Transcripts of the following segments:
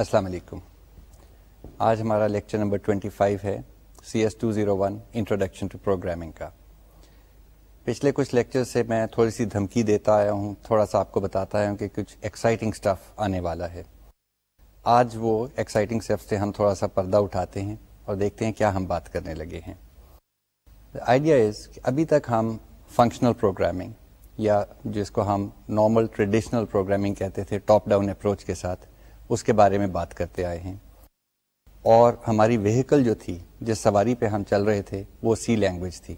السلام علیکم آج ہمارا لیکچر نمبر 25 ہے C S two zero one introduction to programming کا پچھلے کچھ لیکچر سے میں تھوڑی سی دھمکی دیتا آیا ہوں تھوڑا سا آپ کو بتاتا آیا ہوں کہ کچھ ایکسائٹنگ اسٹف آنے والا ہے آج وہ ایکسائٹنگ اسٹف سے ہم تھوڑا سا پردہ اٹھاتے ہیں اور دیکھتے ہیں کیا ہم بات کرنے لگے ہیں آئیڈیا از کہ ابھی تک ہم فنکشنل پروگرامنگ یا جس کو ہم نارمل ٹریڈیشنل پروگرامنگ کہتے تھے ٹاپ ڈاؤن اپروچ کے ساتھ اس کے بارے میں بات کرتے آئے ہیں اور ہماری وہیکل جو تھی جس سواری پہ ہم چل رہے تھے وہ سی لینگویج تھی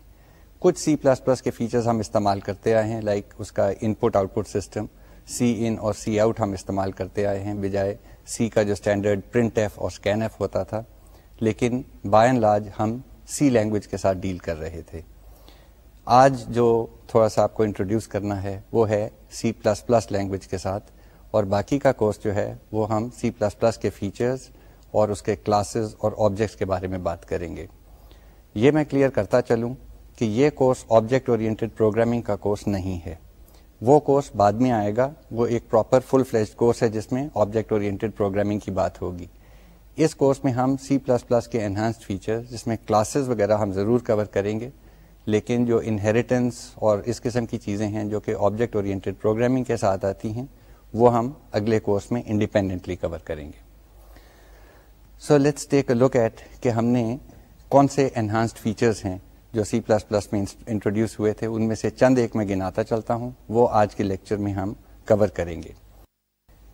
کچھ سی پلس پلس کے فیچرز ہم استعمال کرتے آئے ہیں لائک like اس کا ان پٹ آؤٹ پٹ سسٹم سی ان اور سی آؤٹ ہم استعمال کرتے آئے ہیں بجائے سی کا جو اسٹینڈرڈ پرنٹ ایف اور اسکین ایف ہوتا تھا لیکن بائن لاج ہم سی لینگویج کے ساتھ ڈیل کر رہے تھے آج جو تھوڑا سا آپ کو انٹروڈیوس کرنا ہے وہ ہے سی پلس پلس لینگویج کے ساتھ اور باقی کا کورس جو ہے وہ ہم سی پلس پلس کے فیچرز اور اس کے کلاسز اور آبجیکٹس کے بارے میں بات کریں گے یہ میں کلیئر کرتا چلوں کہ یہ کورس آبجیکٹ اورینٹیڈ پروگرامنگ کا کورس نہیں ہے وہ کورس بعد میں آئے گا وہ ایک پراپر فل فلیج کورس ہے جس میں آبجیکٹ اورینٹیڈ پروگرامنگ کی بات ہوگی اس کورس میں ہم سی پلس پلس کے انہانسڈ فیچر جس میں کلاسز وغیرہ ہم ضرور کور کریں گے لیکن جو انہیریٹنس اور اس قسم کی چیزیں ہیں جو کہ آبجیکٹ اورینٹیڈ پروگرامنگ کے ساتھ آتی ہیں وہ ہم اگلے کورس میں انڈیپینڈنٹلی کور کریں گے so let's take look at کہ ہم نے کون سے انہانسڈ فیچرس ہیں جو سی پلس پلس میں انٹروڈیوس ہوئے تھے ان میں سے چند ایک میں گناتا چلتا ہوں وہ آج کے لیکچر میں ہم کور کریں گے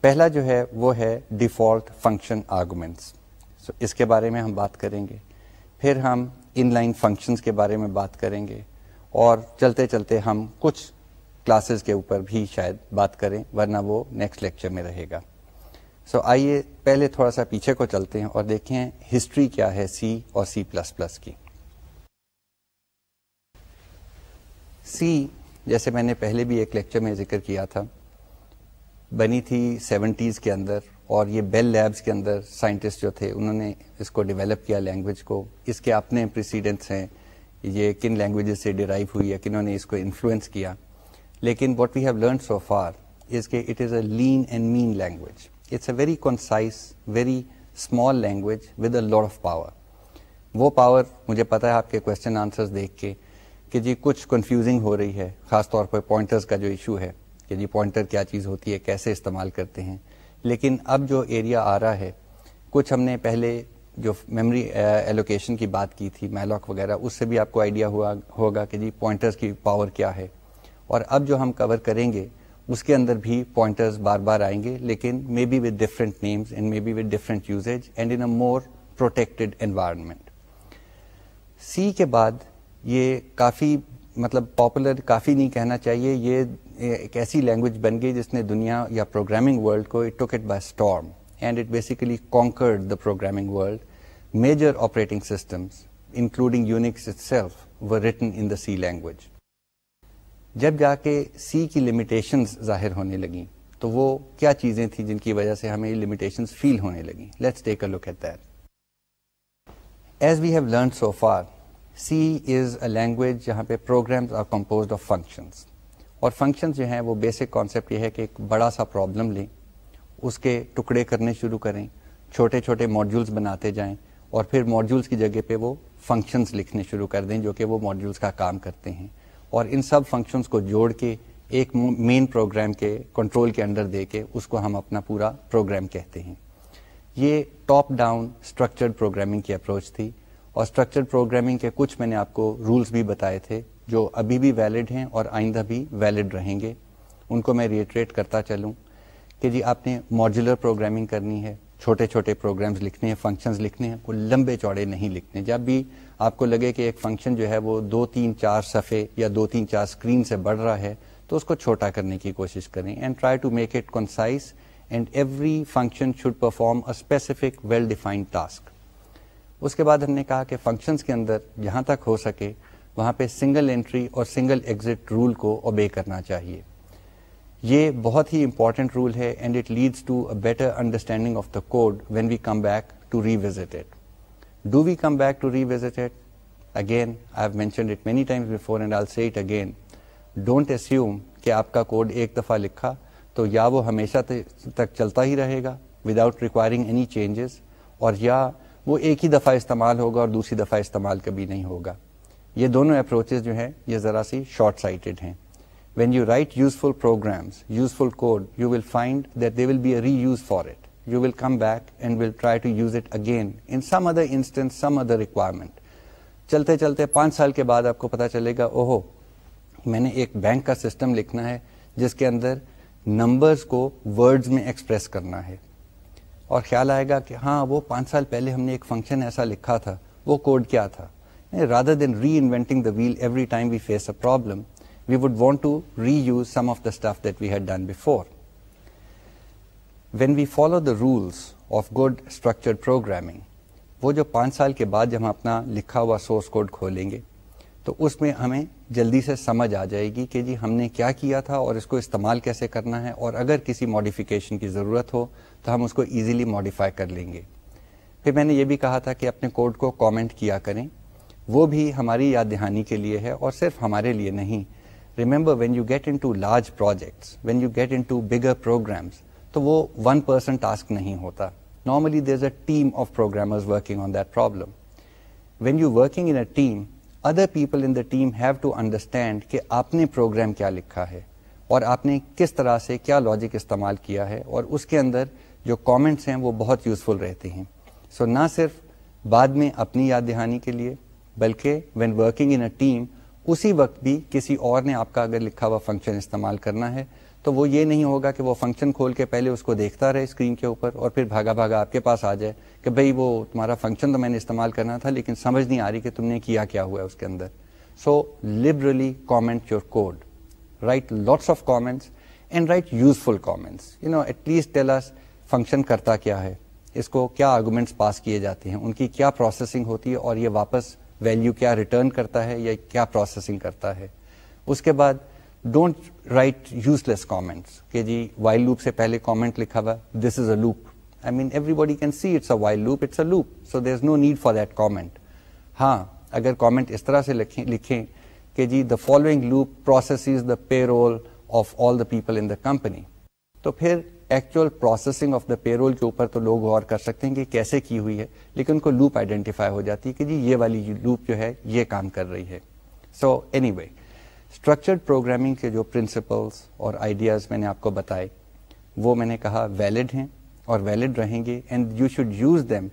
پہلا جو ہے وہ ہے ڈیفالٹ فنکشن آرگومینٹس اس کے بارے میں ہم بات کریں گے پھر ہم ان لائن فنکشنس کے بارے میں بات کریں گے اور چلتے چلتے ہم کچھ کلاسز کے اوپر بھی شاید بات کریں ورنہ وہ نیکسٹ لیکچر میں رہے گا سو so, آئیے پہلے تھوڑا سا پیچھے کو چلتے ہیں اور دیکھیں ہسٹری کیا ہے سی اور سی پلس پلس کی سی جیسے میں نے پہلے بھی ایک لیکچر میں ذکر کیا تھا بنی تھی سیونٹیز کے اندر اور یہ بیل لیبز کے اندر سائنٹسٹ جو تھے انہوں نے اس کو ڈیولپ کیا لینگویج کو اس کے اپنے پریسیڈنٹس ہیں یہ کن لینگویجز سے ڈیرائیو ہوئی ہے کنہوں نے اس کو انفلوئنس کیا لیکن what we have learn so far is کہ it is a lean and mean language it's a very concise very small language with a load of power وہ پاور مجھے پتا ہے آپ کے کوشچن آنسر دیکھ کے کہ جی کچھ کنفیوزنگ ہو رہی ہے خاص طور پر پوائنٹرس کا جو ایشو ہے کہ جی پوائنٹر کیا چیز ہوتی ہے کیسے استعمال کرتے ہیں لیکن اب جو ایریا آ رہا ہے کچھ ہم نے پہلے جو میموری ایلوکیشن uh, کی بات کی تھی میلاک وغیرہ اس سے بھی آپ کو آئیڈیا ہوا ہوگا کہ جی پوائنٹرس کی پاور کیا ہے اور اب جو ہم کور کریں گے اس کے اندر بھی پوائنٹرز بار بار آئیں گے لیکن may be with different names and may be different and in more protected environment C کے بعد یہ کافی مطلب پاپولر کافی نہیں کہنا چاہیے یہ ایک ایسی لینگویج بن گئی جس نے دنیا یا پروگرامنگ ورلڈ کو it it took by storm and it basically conquered the programming world major operating systems including Unix itself written in the C language جب جا کے سی کی لمیٹیشنز ظاہر ہونے لگیں تو وہ کیا چیزیں تھیں جن کی وجہ سے ہمیں یہ لمیٹیشنز فیل ہونے لگیں let's take a look at that as we have learn so far C is a language جہاں پہ programs are composed of functions اور فنکشنز جو ہیں وہ بیسک کانسیپٹ یہ ہے کہ ایک بڑا سا پرابلم لیں اس کے ٹکڑے کرنے شروع کریں چھوٹے چھوٹے ماڈیولس بناتے جائیں اور پھر ماڈیولس کی جگہ پہ وہ فنکشنز لکھنے شروع کر دیں جو کہ وہ ماڈیولس کا کام کرتے ہیں اور ان سب فنکشنس کو جوڑ کے ایک مین پروگرام کے کنٹرول کے اندر دے کے اس کو ہم اپنا پورا پروگرام کہتے ہیں یہ ٹاپ ڈاؤن اسٹرکچر پروگرامنگ کی اپروچ تھی اور اسٹرکچر پروگرامنگ کے کچھ میں نے آپ کو رولس بھی بتائے تھے جو ابھی بھی ویلڈ ہیں اور آئندہ بھی ویلڈ رہیں گے ان کو میں ریٹریٹ کرتا چلوں کہ جی آپ نے ماڈولر پروگرامنگ کرنی ہے چھوٹے چھوٹے پروگرامز لکھنے ہیں فنکشنز لکھنے ہیں وہ لمبے چوڑے نہیں لکھنے جب بھی آپ کو لگے کہ ایک فنکشن جو ہے وہ دو تین چار صفحے یا دو تین چار اسکرین سے بڑھ رہا ہے تو اس کو چھوٹا کرنے کی کوشش کریں and try to make it concise and every function should perform a specific well defined task اس کے بعد ہم نے کہا کہ فنکشنس کے اندر جہاں تک ہو سکے وہاں پہ سنگل انٹری اور سنگل ایگزٹ رول کو اوبے کرنا چاہیے یہ بہت ہی امپورٹنٹ رول ہے and it leads to a better understanding of the code when we come back to revisit do we come back to revisit it again I have mentioned it many before and I'll say it again don't assume کہ آپ کا code ایک دفعہ لکھا تو یا وہ ہمیشہ تک چلتا ہی رہے گا وداؤٹ ریکوائرنگ اینی چینجز اور یا وہ ایک ہی دفعہ استعمال ہوگا اور دوسری دفعہ استعمال کبھی نہیں ہوگا یہ دونوں اپروچز جو ہیں یہ ذرا سی شارٹ سائٹڈ ہیں when you write useful programs useful code you will find that they will be a reuse for it چلتے چلتے پانچ سال کے بعد آپ کو پتا چلے گا اوہو میں نے ایک بینک کا سسٹم لکھنا ہے جس کے اندر نمبرز کو ورڈز میں ایکسپریس کرنا ہے اور خیال آئے گا کہ ہاں وہ پانچ سال پہلے ہم نے ایک فنکشن ایسا لکھا تھا وہ کوڈ کیا تھا یعنی rather than reinventing the the wheel every time we we we face a problem would want to reuse some of stuff that had done before when we follow the rules of good structure programming وہ جو پانچ سال کے بعد جب ہم اپنا لکھا ہوا سورس کوڈ کھولیں گے تو اس میں ہمیں جلدی سے سمجھ آ جائے گی کہ جی ہم نے کیا کیا تھا اور اس کو استعمال کیسے کرنا ہے اور اگر کسی ماڈیفکیشن کی ضرورت ہو تو ہم اس کو ایزیلی ماڈیفائی کر لیں گے پھر میں نے یہ بھی کہا تھا کہ اپنے کوڈ کو کامنٹ کیا کریں وہ بھی ہماری یاد دہانی کے لیے ہے اور صرف ہمارے لیے نہیں remember when you get into large projects when you get into bigger programs تو وہ ون پرسن ٹاسک نہیں ہوتا normally there is a team of programmers working on that problem when you working in a team other people in the team have to understand کہ آپ نے programme کیا لکھا ہے اور آپ نے کس طرح سے کیا لاجک استعمال کیا ہے اور اس کے اندر جو کامنٹس ہیں وہ بہت یوزفل رہتے ہیں سو so, نہ صرف بعد میں اپنی یاد دہانی کے لیے بلکہ when working in a team اسی وقت بھی کسی اور نے آپ کا اگر لکھا ہوا فنکشن استعمال کرنا ہے تو وہ یہ نہیں ہوگا کہ وہ فنکشن کھول کے پہلے اس کو دیکھتا رہے اسکرین کے اوپر اور پھر بھاگا بھاگا آپ کے پاس آ جائے کہ بھئی وہ تمہارا فنکشن تو میں نے استعمال کرنا تھا لیکن سمجھ نہیں آ رہی کہ تم نے کیا کیا ہوا ہے اس کے اندر so liberally comment your code write lots of comments and write useful comments you know at least ایلاس function کرتا کیا ہے اس کو کیا آرگومنٹس پاس کیے جاتے ہیں ان کی کیا پروسیسنگ ہوتی ہے اور یہ واپس ویلیو کیا ریٹرن کرتا ہے یا کیا پروسیسنگ کرتا ہے اس کے بعد don't write useless comment کہ جی وائل لوپ سے پہلے کامنٹ لکھا ہوا this is a loop I mean everybody can see it's while loop it's a loop so there is no need for that comment ہاں اگر comment اس طرح سے لکھیں لکھیں کہ جی the following loop process is the payroll of all the people in the company تو پھر actual processing of the payroll کے اوپر تو لوگ غور کر سکتے ہیں کہ کیسے کی ہوئی ہے لیکن ان کو لوپ آئیڈینٹیفائی ہو جاتی ہے کہ جی یہ والی لوپ جو ہے یہ کام کر رہی ہے so anyway structured programming کے جو پرنسپلس اور آئیڈیاز میں نے آپ کو بتائے وہ میں نے کہا ویلڈ ہیں اور ویلڈ رہیں گے and you should use them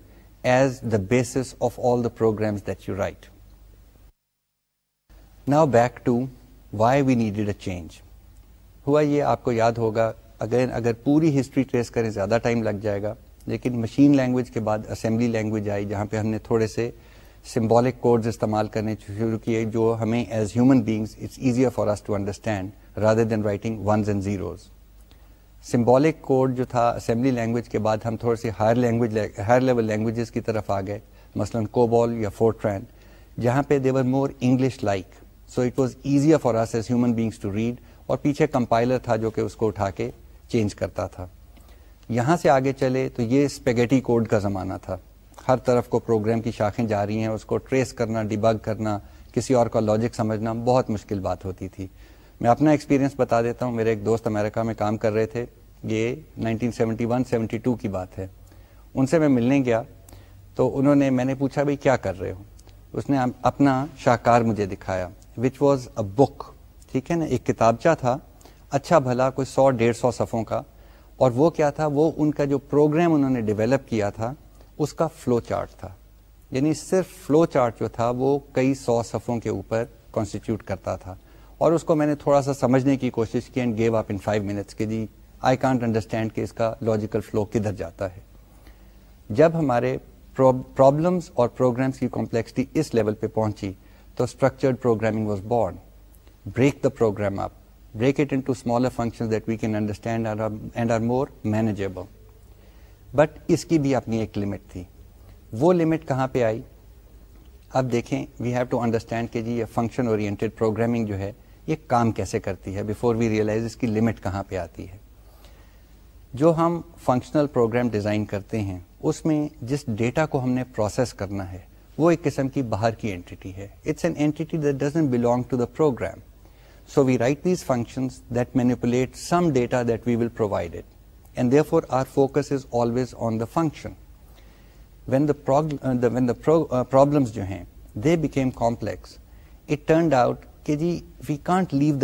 as the basis of all the programs that you write now back to why we needed a change ہوا یہ آپ کو یاد ہوگا اگر اگر پوری ہسٹری ٹریس کریں زیادہ ٹائم لگ جائے گا لیکن مشین لینگویج کے بعد اسمبلی لینگویج آئی جہاں پہ ہم نے تھوڑے سے سمبولک کوڈز استعمال کرنے شروع کیے جو ہمیں as human beings it's easier for to understand rather than writing ones and zeros symbolic code جو تھا اسمبلی لینگویج کے بعد ہم تھوڑی سی higher language higher level languages کی طرف آ گئے مثلاً کوبال یا فورٹرین جہاں پہ they were more English like so it was easier for us as human beings to read اور پیچھے کمپائلر تھا جو کہ اس کو اٹھا کے چینج کرتا تھا یہاں سے آگے چلے تو یہ اسپیگیٹی کوڈ کا زمانہ تھا ہر طرف کو پروگرام کی شاخیں جا رہی ہیں اس کو ٹریس کرنا ڈیبگ کرنا کسی اور کا لاجک سمجھنا بہت مشکل بات ہوتی تھی میں اپنا ایکسپیرینس بتا دیتا ہوں میرے ایک دوست امریکہ میں کام کر رہے تھے یہ 1971 72 کی بات ہے ان سے میں ملنے گیا تو انہوں نے میں نے پوچھا بھائی کیا کر رہے ہو اس نے اپنا شاہکار مجھے دکھایا وچ واز اے بک ٹھیک ہے نا ایک کتابچہ تھا اچھا بھلا کوئی سو ڈیڑھ سو صفوں کا اور وہ کیا تھا وہ ان کا جو پروگرام انہوں نے ڈیولپ کیا تھا اس کا فلو چارٹ تھا یعنی صرف فلو چارٹ جو تھا وہ کئی سو صفوں کے اوپر کانسٹیٹیوٹ کرتا تھا اور اس کو میں نے تھوڑا سا سمجھنے کی کوشش کی and gave up in five minutes کے جی آئی کانٹ انڈرسٹینڈ کہ اس کا لاجیکل فلو کدھر جاتا ہے جب ہمارے پرابلمس اور پروگرامس کی کمپلیکسٹی اس لیول پہ پہنچی تو structured programming was born break the program up break it into smaller function that we can understand and are more manageable but اس کی بھی اپنی ایک لمٹ تھی وہ لمٹ کہاں پہ آئی اب دیکھیں وی ہیو ٹو انڈرسٹینڈ کہ جی یہ فنکشن اورینٹیڈ پروگرامنگ جو ہے یہ کام کیسے کرتی ہے بفور وی ریئلائز اس کی لمٹ کہاں پہ آتی ہے جو ہم فنکشنل پروگرام ڈیزائن کرتے ہیں اس میں جس ڈیٹا کو ہم نے پروسیس کرنا ہے وہ ایک قسم کی باہر کی اینٹی ہے it's an entity that belong to the program so we write these that manipulate some data that we will provide it function جو ہے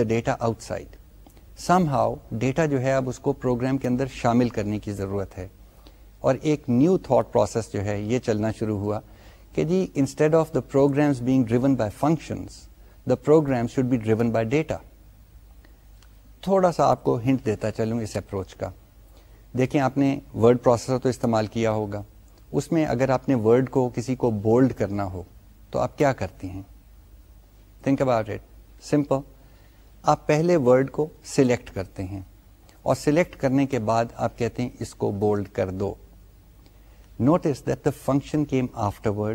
data outside somehow data جو ہے شامل کرنے کی ضرورت ہے اور ایک نیو تھاٹ پروسیس جو ہے یہ چلنا شروع ہوا کہ جی instead of the programs being driven by functions the program should be driven by data تھوڑا سا آپ کو ہنٹ دیتا چلوں اس اپروچ کا دیکھیں آپ نے ورڈ پروسیسر تو استعمال کیا ہوگا اس میں اگر آپ نے ورڈ کو کسی کو بولڈ کرنا ہو تو آپ کیا کرتے ہیں تھنک اباؤٹ اٹ سمپل آپ پہلے ورڈ کو سلیکٹ کرتے ہیں اور سلیکٹ کرنے کے بعد آپ کہتے ہیں اس کو بولڈ کر دو notice that the function came after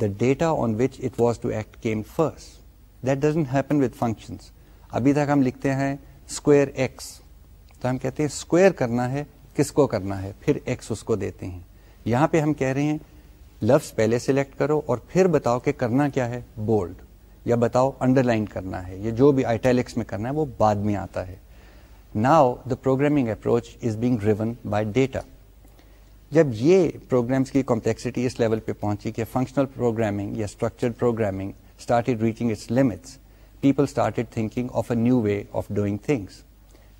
the data on which it was to act came first that doesn't happen with function ابھی تک ہم لکھتے ہیں اسکوئر ایکس تو ہم کہتے ہیں اسکوئر کرنا ہے کس کو کرنا ہے پھر ایکس اس کو دیتے ہیں یہاں پہ ہم کہہ رہے ہیں لفظ پہلے سلیکٹ کرو اور پھر بتاؤ کہ کرنا کیا ہے بولڈ یا بتاؤ انڈر لائن کرنا ہے یا جو بھی آئیٹیلکس میں کرنا ہے وہ بعد میں آتا ہے now the programming approach is being driven by data جب یہ پروگرامس کی کمپلیکسٹی اس لیول پہ پہنچی کہ فنکشنل پروگرامنگ یا structure programming reaching its limits people started thinking of a new way of doing things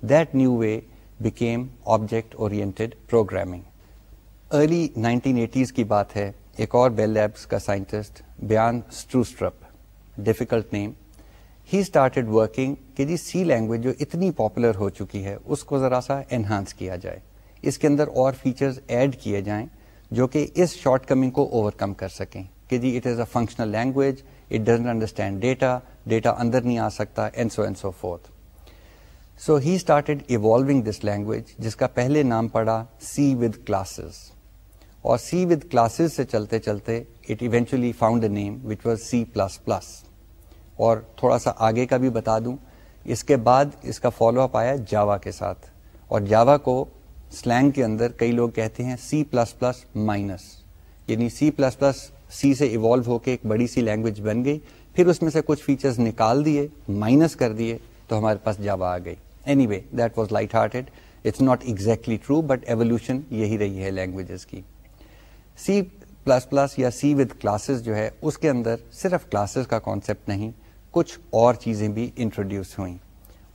that new way became object oriented program early nineteen eighties کی بات ہے ایک اور بیل لیبس کا scientist Bjarne Stroustrup difficult name he started working کہ جی سی language جو اتنی پاپولر ہو چکی ہے اس کو ذرا سا انہانس کیا جائے اس کے اندر اور فیچرز ایڈ کیے جائیں جو کہ اس شارٹ کمنگ کو اوور کم کر سکیں کہ جی it is a functional language it doesn't understand data data اندر نہیں آ سکتا and so and so forth so he started evolving this language جس کا پہلے نام پڑا سی ود کلاسز اور سی ود کلاسز سے چلتے چلتے it eventually found a name which was C plus plus اور تھوڑا سا آگے کا بھی بتا دوں اس کے بعد اس کا فالو اپ آیا جاوا کے ساتھ اور جاوا کو سلینگ کے اندر کئی لوگ کہتے ہیں سی پلس پلس مائنس یعنی سی پلس پلس سی سے ایوالو ہو کے ایک بڑی سی لینگویج بن گئی پھر اس میں سے کچھ فیچرز نکال دیے مائنس کر دیے تو ہمارے پاس جاوا آ گئی anyway that was light hearted it's not exactly true but evolution یہی رہی ہے لینگویجز کی سی پلس پلس یا سی ود کلاسز جو ہے اس کے اندر صرف کلاسز کا کانسیپٹ نہیں کچھ اور چیزیں بھی انٹروڈیوس ہوئیں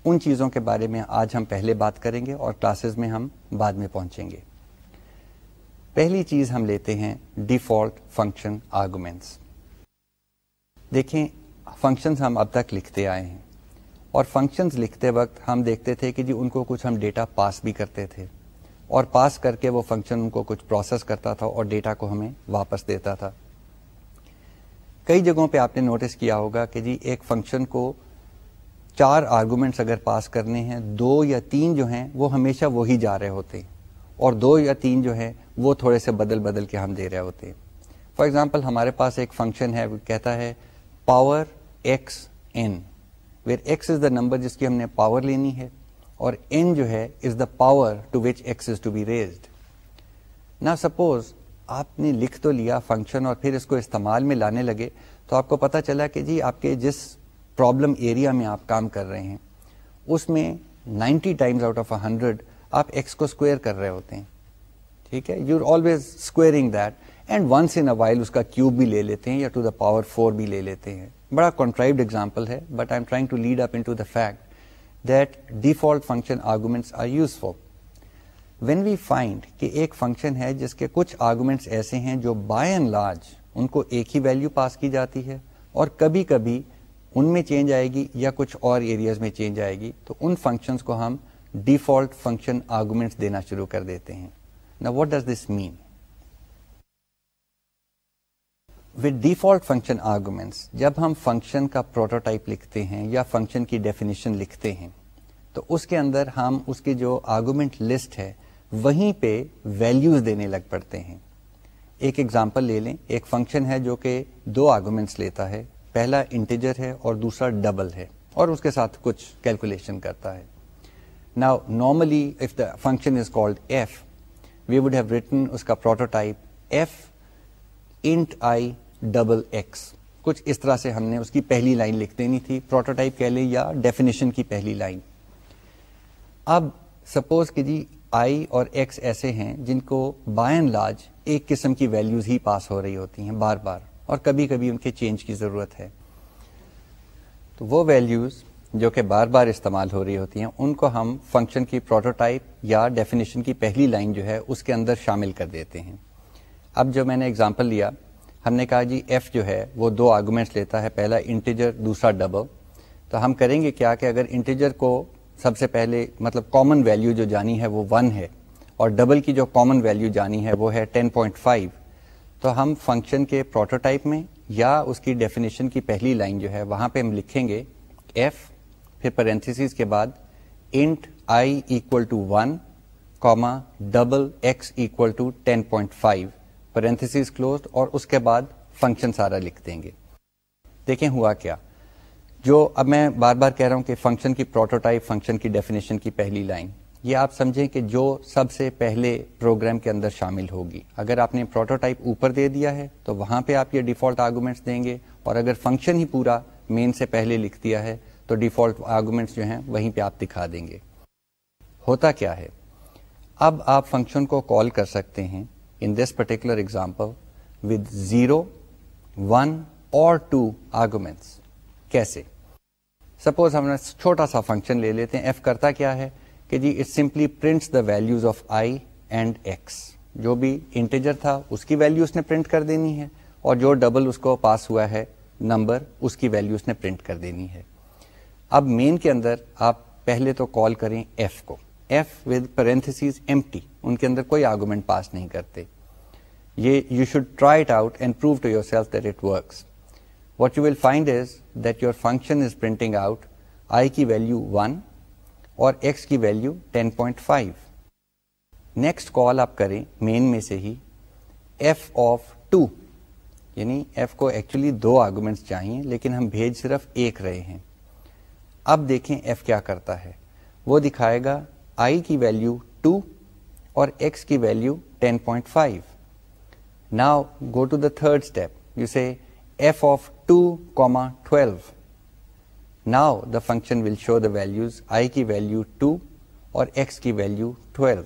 ان چیزوں کے بارے میں آج ہم پہلے بات کریں گے اور کلاسز میں ہم بعد میں پہنچیں گے پہلی چیز ہم لیتے ہیں ڈیفالٹ فنکشن آرگومینٹس دیکھیں فنکشنز ہم اب تک لکھتے آئے ہیں اور فنکشنز لکھتے وقت ہم دیکھتے تھے کہ جی ان کو کچھ ہم ڈیٹا پاس بھی کرتے تھے اور پاس کر کے وہ فنکشن ان کو کچھ پروسیس کرتا تھا اور ڈیٹا کو ہمیں واپس دیتا تھا کئی جگہوں پہ آپ نے نوٹس کیا ہوگا کہ جی ایک فنکشن کو چار آرگومنٹس اگر پاس کرنے ہیں دو یا تین جو ہیں وہ ہمیشہ وہی جا رہے ہوتے ہیں اور دو یا تین جو ہیں وہ تھوڑے سے بدل بدل کے ہم دے رہے ہوتے ہیں فار ایگزامپل ہمارے پاس ایک فنکشن ہے کہتا ہے power x n where x is the number جس کی ہم نے پاور لینی ہے اور این جو ہے is the power to which x is to be raised نہ سپوز آپ نے لکھ تو لیا فنکشن اور پھر اس کو استعمال میں لانے لگے تو آپ کو پتا چلا کہ جی آپ کے جس پرابلم ایریا میں آپ کام کر رہے ہیں اس میں ninety times out of hundred آپ ایکس کو اسکویئر کر رہے ہوتے ہیں ٹھیک ہے you always squaring that and once in a while اس کا کیوب بھی لے لیتے ہیں یا ٹو دا پاور فور بھی لے لیتے ہیں بڑا کنٹرائبڈ ایگزامپل ہے but I am trying to lead up into the fact that default function arguments are useful when we find کہ ایک فنکشن ہے جس کے کچھ آرگومینٹس ایسے ہیں جو بائی اینڈ لارج ان کو ایک ہی ویلو پاس کی جاتی ہے اور کبھی کبھی ان میں چینج آئے گی یا کچھ اور ایریاز میں چینج آئے گی تو ان فنکشنس کو ہم ڈیفالٹ فنکشن آرگومینٹس دینا شروع کر دیتے ہیں نا what does this mean default function fishing جب ہم فنکشن کا پروٹوٹائپ لکھتے ہیں یا فنکشن کی ڈیفینیشن لکھتے ہیں تو اس کے اندر ہم اس کی جو آرگومنٹ لسٹ ہے وہیں پہ ویلوز دینے لگ پڑتے ہیں ایک ایگزامپل لے لیں ایک فنکشن ہے جو کہ دو آرگومینٹس لیتا ہے پہلا انٹیجر ہے اور دوسرا ڈبل ہے اور اس کے ساتھ کچھ کیلکولیشن کرتا ہے نا normally if the function is f we would have written اس کا prototype f int i double x کچھ اس طرح سے ہم نے اس کی پہلی لائن لکھ دینی تھی پروٹوٹائپ کہہ لیں یا ڈیفینیشن کی پہلی لائن اب سپوز کہ جی آئی اور ایکس ایسے ہیں جن کو بائن لارج ایک قسم کی ویلیوز ہی پاس ہو رہی ہوتی ہیں بار بار اور کبھی کبھی ان کے چینج کی ضرورت ہے تو وہ ویلیوز جو کہ بار بار استعمال ہو رہی ہوتی ہیں ان کو ہم فنکشن کی پروٹوٹائپ یا ڈیفینیشن کی پہلی لائن جو ہے اس کے اندر شامل کر دیتے ہیں اب جو میں نے اگزامپل لیا ہم نے کہا جی ایف جو ہے وہ دو آرگومنٹس لیتا ہے پہلا انٹیجر دوسرا ڈبل تو ہم کریں گے کیا کہ اگر انٹیجر کو سب سے پہلے مطلب کامن ویلیو جو جانی ہے وہ ون ہے اور ڈبل کی جو کامن ویلیو جانی ہے وہ ہے ٹین پوائنٹ فائیو تو ہم فنکشن کے پروٹوٹائپ میں یا اس کی ڈیفینیشن کی پہلی لائن جو ہے وہاں پہ ہم لکھیں گے ایف پھر پیرنسز کے بعد int i equal to one comma double x equal to ten point five اور اس کے بعد فنکشن سارا لکھ دیں گے دیکھیں ہوا کیا جو اب میں بار بار کہہ رہا ہوں کہ فنکشن کی پروٹوٹائپ فنکشن کی ڈیفینیشن کی پہلی لائن یہ آپ سمجھیں کہ جو سب سے پہلے پروگرام کے اندر شامل ہوگی اگر آپ نے پروٹوٹائپ اوپر دے دیا ہے تو وہاں پہ آپ یہ ڈیفالٹ آرگومنٹس دیں گے اور اگر فنکشن ہی پورا مین سے پہلے لکھ دیا ہے تو ڈیفالٹ آرگومنٹس جو ہیں وہیں پہ آپ دکھا دیں گے ہوتا کیا ہے اب آپ فنکشن کو کال کر سکتے ہیں in this particular example with 0, 1 or 2 arguments. کیسے سپوز ہم نے چھوٹا سا فنکشن لے لیتے کیا ہے کہ جی simply prints the values of i and x جو بھی انٹیجر تھا اس کی ویلو اس نے پرنٹ کر دینی ہے اور جو ڈبل اس کو پاس ہوا ہے نمبر اس کی ویلو اس نے پرنٹ کر دینی ہے اب مین کے اندر آپ پہلے تو کال کریں ایف کو ایف پیرینت ایم ٹی ان کے اندر کوئی آرگومنٹ پاس نہیں کرتے یہ you should try it it out and prove to yourself that works what you will find is that your function is printing out I کی value one اور x کی value ten point five next call آپ کریں main میں سے ہی F of two یعنی F کو ایکچولی دو آرگومینٹس چاہیے لیکن ہم بھیج صرف ایک رہے ہیں اب دیکھیں ایف کیا کرتا ہے وہ دکھائے گا آئی کی ویلو ٹو اور ایکس کی value ten point five now go to the third step you F of two comma twelve now the function will show the values I کی ویلو ٹو اور ایکس کی ویلو ٹویلو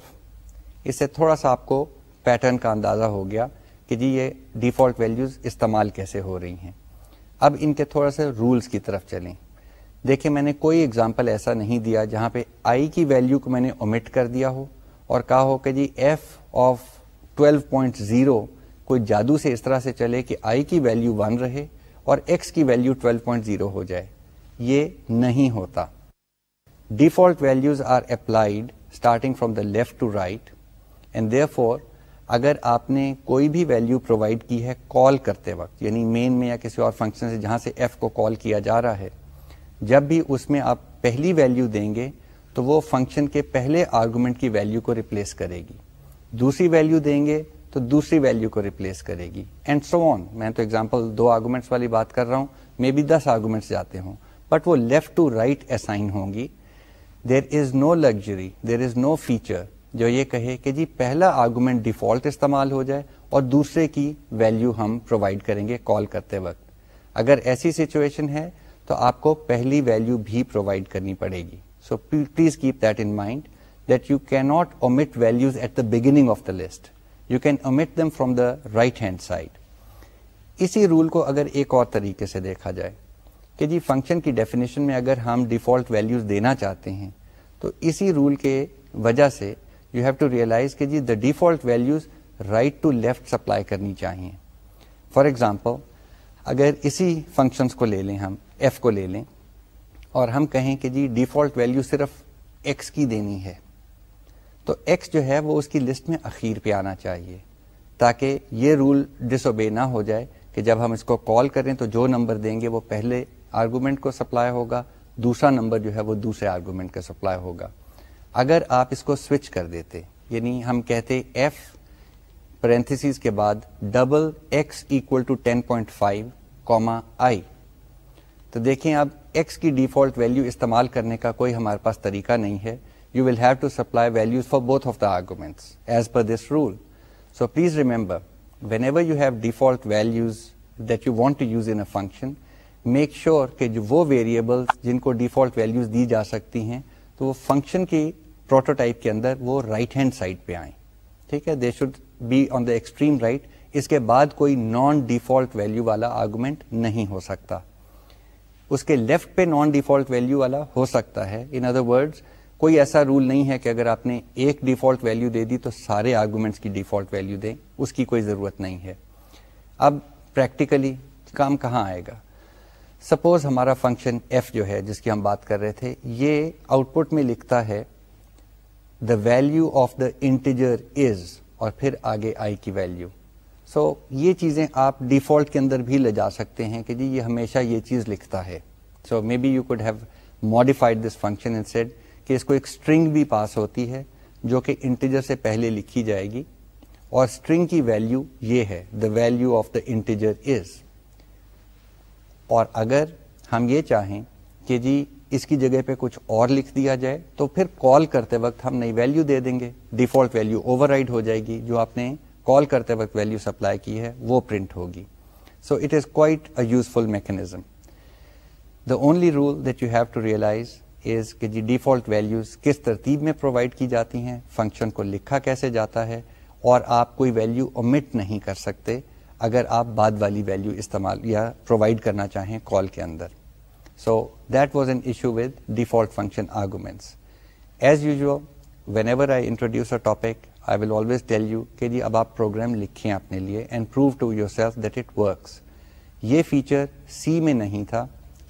اس سے تھوڑا سا آپ کو پیٹرن کا اندازہ ہو گیا کہ جی یہ ڈیفالٹ ویلوز استعمال کیسے ہو رہی ہیں اب ان کے تھوڑا سے رولس کی طرف چلیں دیکھیں میں نے کوئی ایگزامپل ایسا نہیں دیا جہاں پہ آئی کی ویلو کو میں نے اومٹ کر دیا ہو اور کہا ہو کہ جی f of twelve point zero کوئی جادو سے اس طرح سے چلے کہ آئی کی ویلو ون رہے اور ایکس کی ویلو ٹویلو پوائنٹ زیرو ہو جائے یہ نہیں ہوتا default values are applied starting from the left to right and therefore اگر آپ نے کوئی بھی ویلو پرووائڈ کی ہے کال کرتے وقت یعنی مین میں یا کسی اور فنکشن سے جہاں سے ایف کو کال کیا جا رہا ہے جب بھی اس میں آپ پہلی ویلو دیں گے تو وہ فنکشن کے پہلے آرگومنٹ کی ویلو کو ریپلیس کرے گی دوسری ویلو دیں گے تو دوسری ویلو کو ریپلیس کرے گی اینڈ سو آن میں تو اگزامپل دو آرگومنٹس والی بات کر رہا ہوں میں بی دس آرگومنٹس جاتے ہوں بٹ وہ لیفٹ ٹو رائٹ اسائن ہوں گی دیر is know luxury there is know feature جو یہ کہے کہ جی پہلا آرگومنٹ ڈیفالٹ استعمال ہو جائے اور دوسرے کی ویلو ہم پرووائڈ کریں گے کال کرتے وقت اگر ایسی سچویشن ہے تو آپ کو پہلی ویلو بھی پرووائڈ کرنی پڑے گی so please keep that in mind that you can't omit values at the beginning of the list you can omit them from the right hand side اسی رول کو اگر ایک اور طریقے سے دیکھا جائے کہ جی فنکشن کی ڈیفینیشن میں اگر ہم ڈیفالٹ ویلیوز دینا چاہتے ہیں تو اسی رول کے وجہ سے یو ہیو ٹو ریئلائز کہ جی the default values right to left supply کرنی چاہیے فار ایگزامپل اگر اسی فنکشنس کو لے لیں ہم ایف کو لے لیں اور ہم کہیں کہ جی ڈیفالٹ ویلو صرف ایکس کی دینی ہے تو ایکس جو ہے وہ اس کی لسٹ میں اخیر پہ آنا چاہیے تاکہ یہ رول ڈس اوبے نہ ہو جائے کہ جب ہم اس کو کال کریں تو جو نمبر دیں گے وہ پہلے آرگومنٹ کو سپلائی ہوگا دوسرا نمبر جو ہے وہ دوسرے آرگومنٹ کا سپلائی ہوگا اگر آپ اس کو سوئچ کر دیتے یعنی ہم کہتے ایف پرس کے بعد double X equal to ten point five comma I تو دیکھیں اب ایکس کی ڈیفالٹ ویلو استعمال کرنے کا کوئی ہمارے پاس طریقہ نہیں ہے you will have to supply values for both of the arguments as per this rule so please remember whenever you have default values that you want to use in a function make sure کہ جو وہ variable جن کو default values دی جا سکتی ہیں تو وہ فنکشن کی پروٹوٹائپ کے اندر وہ رائٹ ہینڈ سائڈ پہ آئیں ٹھیک ہے they should be on the extreme right اس کے بعد کوئی نان ڈیفالٹ ویلو والا آرگومنٹ نہیں ہو سکتا اس کے لیفٹ پہ نان ڈیفالٹ ویلیو والا ہو سکتا ہے ان ادر ورڈز کوئی ایسا رول نہیں ہے کہ اگر آپ نے ایک ڈیفالٹ ویلیو دے دی تو سارے آرگومنٹس کی ڈیفالٹ ویلیو دیں اس کی کوئی ضرورت نہیں ہے اب پریکٹیکلی کام کہاں آئے گا سپوز ہمارا فنکشن ایف جو ہے جس کی ہم بات کر رہے تھے یہ آؤٹ پٹ میں لکھتا ہے the value of the integer is اور پھر آگے آئی کی ویلو سو so, یہ چیزیں آپ ڈیفالٹ کے اندر بھی لے جا سکتے ہیں کہ جی یہ ہمیشہ یہ چیز لکھتا ہے so maybe you could have modified this function in set کہ اس کو ایک اسٹرنگ بھی پاس ہوتی ہے جو کہ انٹیجر سے پہلے لکھی جائے گی اور اسٹرنگ کی ویلو یہ ہے the value of the integer is اور اگر ہم یہ چاہیں کہ جی اس کی جگہ پہ کچھ اور لکھ دیا جائے تو پھر کال کرتے وقت ہم نئی ویلو دے دیں گے ڈیفالٹ ویلو اوور ہو جائے گی جو آپ نے کال کرتے وقت ویلو سپلائی کی ہے وہ پرنٹ ہوگی so it is quite a useful mechanism the only rule that you have to realise is کہ جی ڈیفالٹ ویلیوز کس ترتیب میں پرووائڈ کی جاتی ہیں فنکشن کو لکھا کیسے جاتا ہے اور آپ کوئی ویلو امٹ نہیں کر سکتے اگر آپ بعد والی ویلو استعمال یا پرووائڈ کرنا چاہیں کال کے اندر so that was an issue with default function arguments as usual whenever I introduce a topic I will always tell you کہ جی اب آپ پروگرام لکھیں اپنے لیے and prove to yourself that it works یہ فیچر سی میں نہیں تھا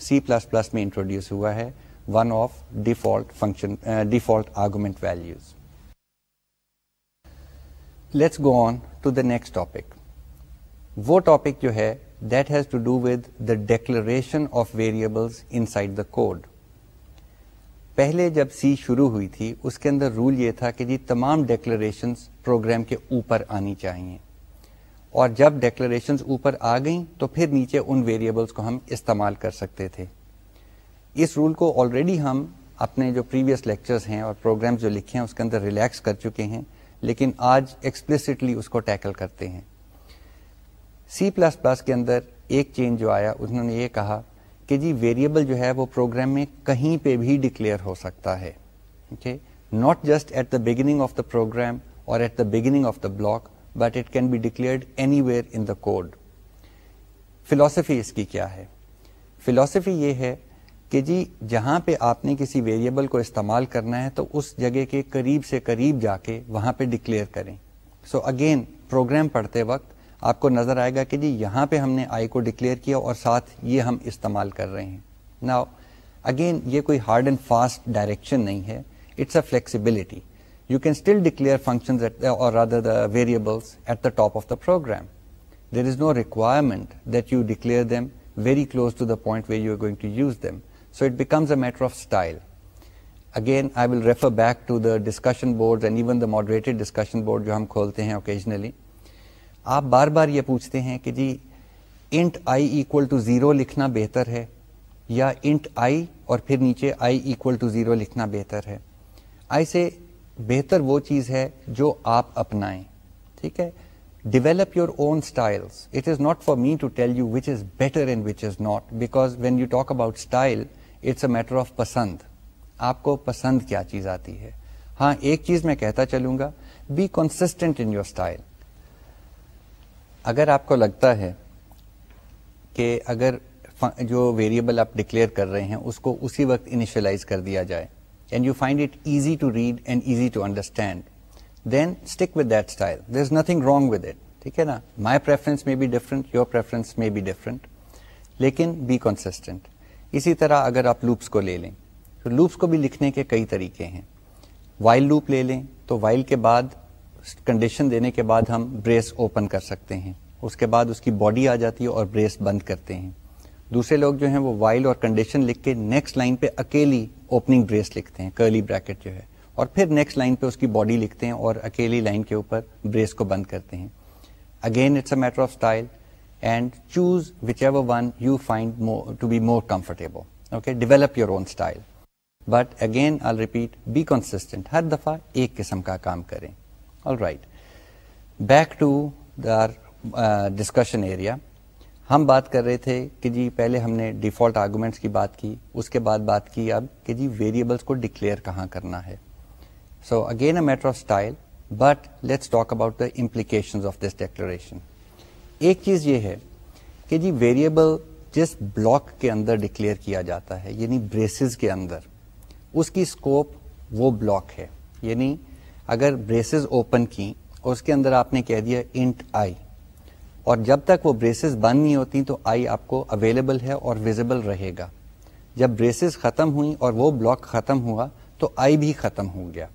سی پلس پلس میں انٹروڈیوس ہوا ہے one of default function default argument values let's go on to the next topic وہ ٹاپک جو ہے that has to do with the declaration of variables inside the code پہلے جب سی شروع ہوئی تھی اس کے اندر رول یہ تھا کہ جی تمام ڈیکلریشنس پروگرام کے اوپر آنی چاہیے اور جب ڈیکلریشنز اوپر آ گئیں تو پھر نیچے ان ویریبلس کو ہم استعمال کر سکتے تھے اس رول کو آلریڈی ہم اپنے جو پریویس لیکچرز ہیں اور پروگرامز جو لکھے ہیں اس کے اندر ریلیکس کر چکے ہیں لیکن آج ایکسپلسٹلی اس کو ٹیکل کرتے ہیں سی پلس پلس کے اندر ایک چینج جو آیا انہوں نے یہ کہا کہ جی ویریبل جو ہے وہ پروگرام میں کہیں پہ بھی ڈکلیئر ہو سکتا ہے not just at the beginning of the program اور at the beginning of the block but it can be declared anywhere in the code philosophy اس کی کیا ہے فلاسفی یہ ہے کہ جی جہاں پہ آپ نے کسی ویریبل کو استعمال کرنا ہے تو اس جگہ کے قریب سے قریب جا کے وہاں پہ ڈکلیئر کریں سو اگین پروگرام پڑھتے وقت آپ کو نظر آئے گا کہ جی یہاں پہ ہم نے آئی کو ڈکلیئر کیا اور ساتھ یہ ہم استعمال کر رہے ہیں نا اگین یہ کوئی ہارڈ اینڈ فاسٹ ڈائریکشن نہیں ہے it's a flexibility you can still declare function variables at the top of the program there is no requirement that you declare them very close to the point where you are going to use them so it becomes a matter of style again I will refer back to the discussion board and even the moderated discussion board جو ہم کھولتے ہیں occasionally آپ بار بار یہ پوچھتے ہیں کہ جی int I equal to zero لکھنا بہتر ہے یا انٹ آئی اور پھر نیچے آئی ایکول ٹو زیرو لکھنا بہتر ہے آئی سے بہتر وہ چیز ہے جو آپ اپنائیں ٹھیک ہے develop your own style it is not for me to tell you which is better and which is not because when you talk about style it's a matter of پسند آپ کو پسند کیا چیز آتی ہے ہاں ایک چیز میں کہتا چلوں گا be constant in your style اگر آپ کو لگتا ہے کہ اگر جو ویریبل آپ ڈکلیئر کر رہے ہیں اس کو اسی وقت انیشلائز کر دیا جائے and you find it easy to read and easy to understand then stick with that style there is nothing wrong with it ٹھیک ہے نا مائی پریفرنس میں بھی ڈفرنٹ یور پریفرنس میں بھی ڈفرنٹ لیکن بی کنسسٹنٹ اسی طرح اگر آپ لوپس کو لے لیں تو لوپس کو بھی لکھنے کے کئی طریقے ہیں وائل لوپ لے لیں تو وائل کے بعد کنڈیشن دینے کے بعد ہم بریس اوپن کر سکتے ہیں اس کے بعد اس کی باڈی آ جاتی ہے اور بریس بند کرتے ہیں دوسرے لوگ جو ہیں وہ وائل اور کنڈیشن لکھ کے نیکسٹ لائن پہ اکیلی اوپننگ بریس لکھتے ہیں کرلی بریکٹ جو ہے اور پھر نیکسٹ لائن پہ اس کی باڈی لکھتے ہیں اور اکیلی لائن کے اوپر بریس کو بند کرتے ہیں again it's a matter of style and choose whichever one you find to be more comfortable okay develop your own style but again I'll repeat be constant ہر دفعہ ایک قسم کا کام کریں all right back to the discussion area ہم بات کر رہے تھے کہ جی پہلے ہم نے ڈیفالٹ آرگومنٹس کی بات کی اس کے بعد بات کی اب کہ جی ویریبلس کو ڈکلیئر کہاں کرنا ہے so again a matter of style but let's talk about the implication of this declaration ایک چیز یہ ہے کہ جی ویریبل جس بلاک کے اندر ڈکلیئر کیا جاتا ہے یعنی بریسز کے اندر اس کی اسکوپ وہ بلاک ہے یعنی اگر بریسز اوپن کی اس کے اندر آپ نے کہہ دیا انٹ آئی اور جب تک وہ بریسز بند نہیں ہوتی تو آئی آپ کو اویلیبل ہے اور ویزیبل رہے گا جب بریسز ختم ہوئی اور وہ بلاک ختم ہوا تو آئی بھی ختم ہو گیا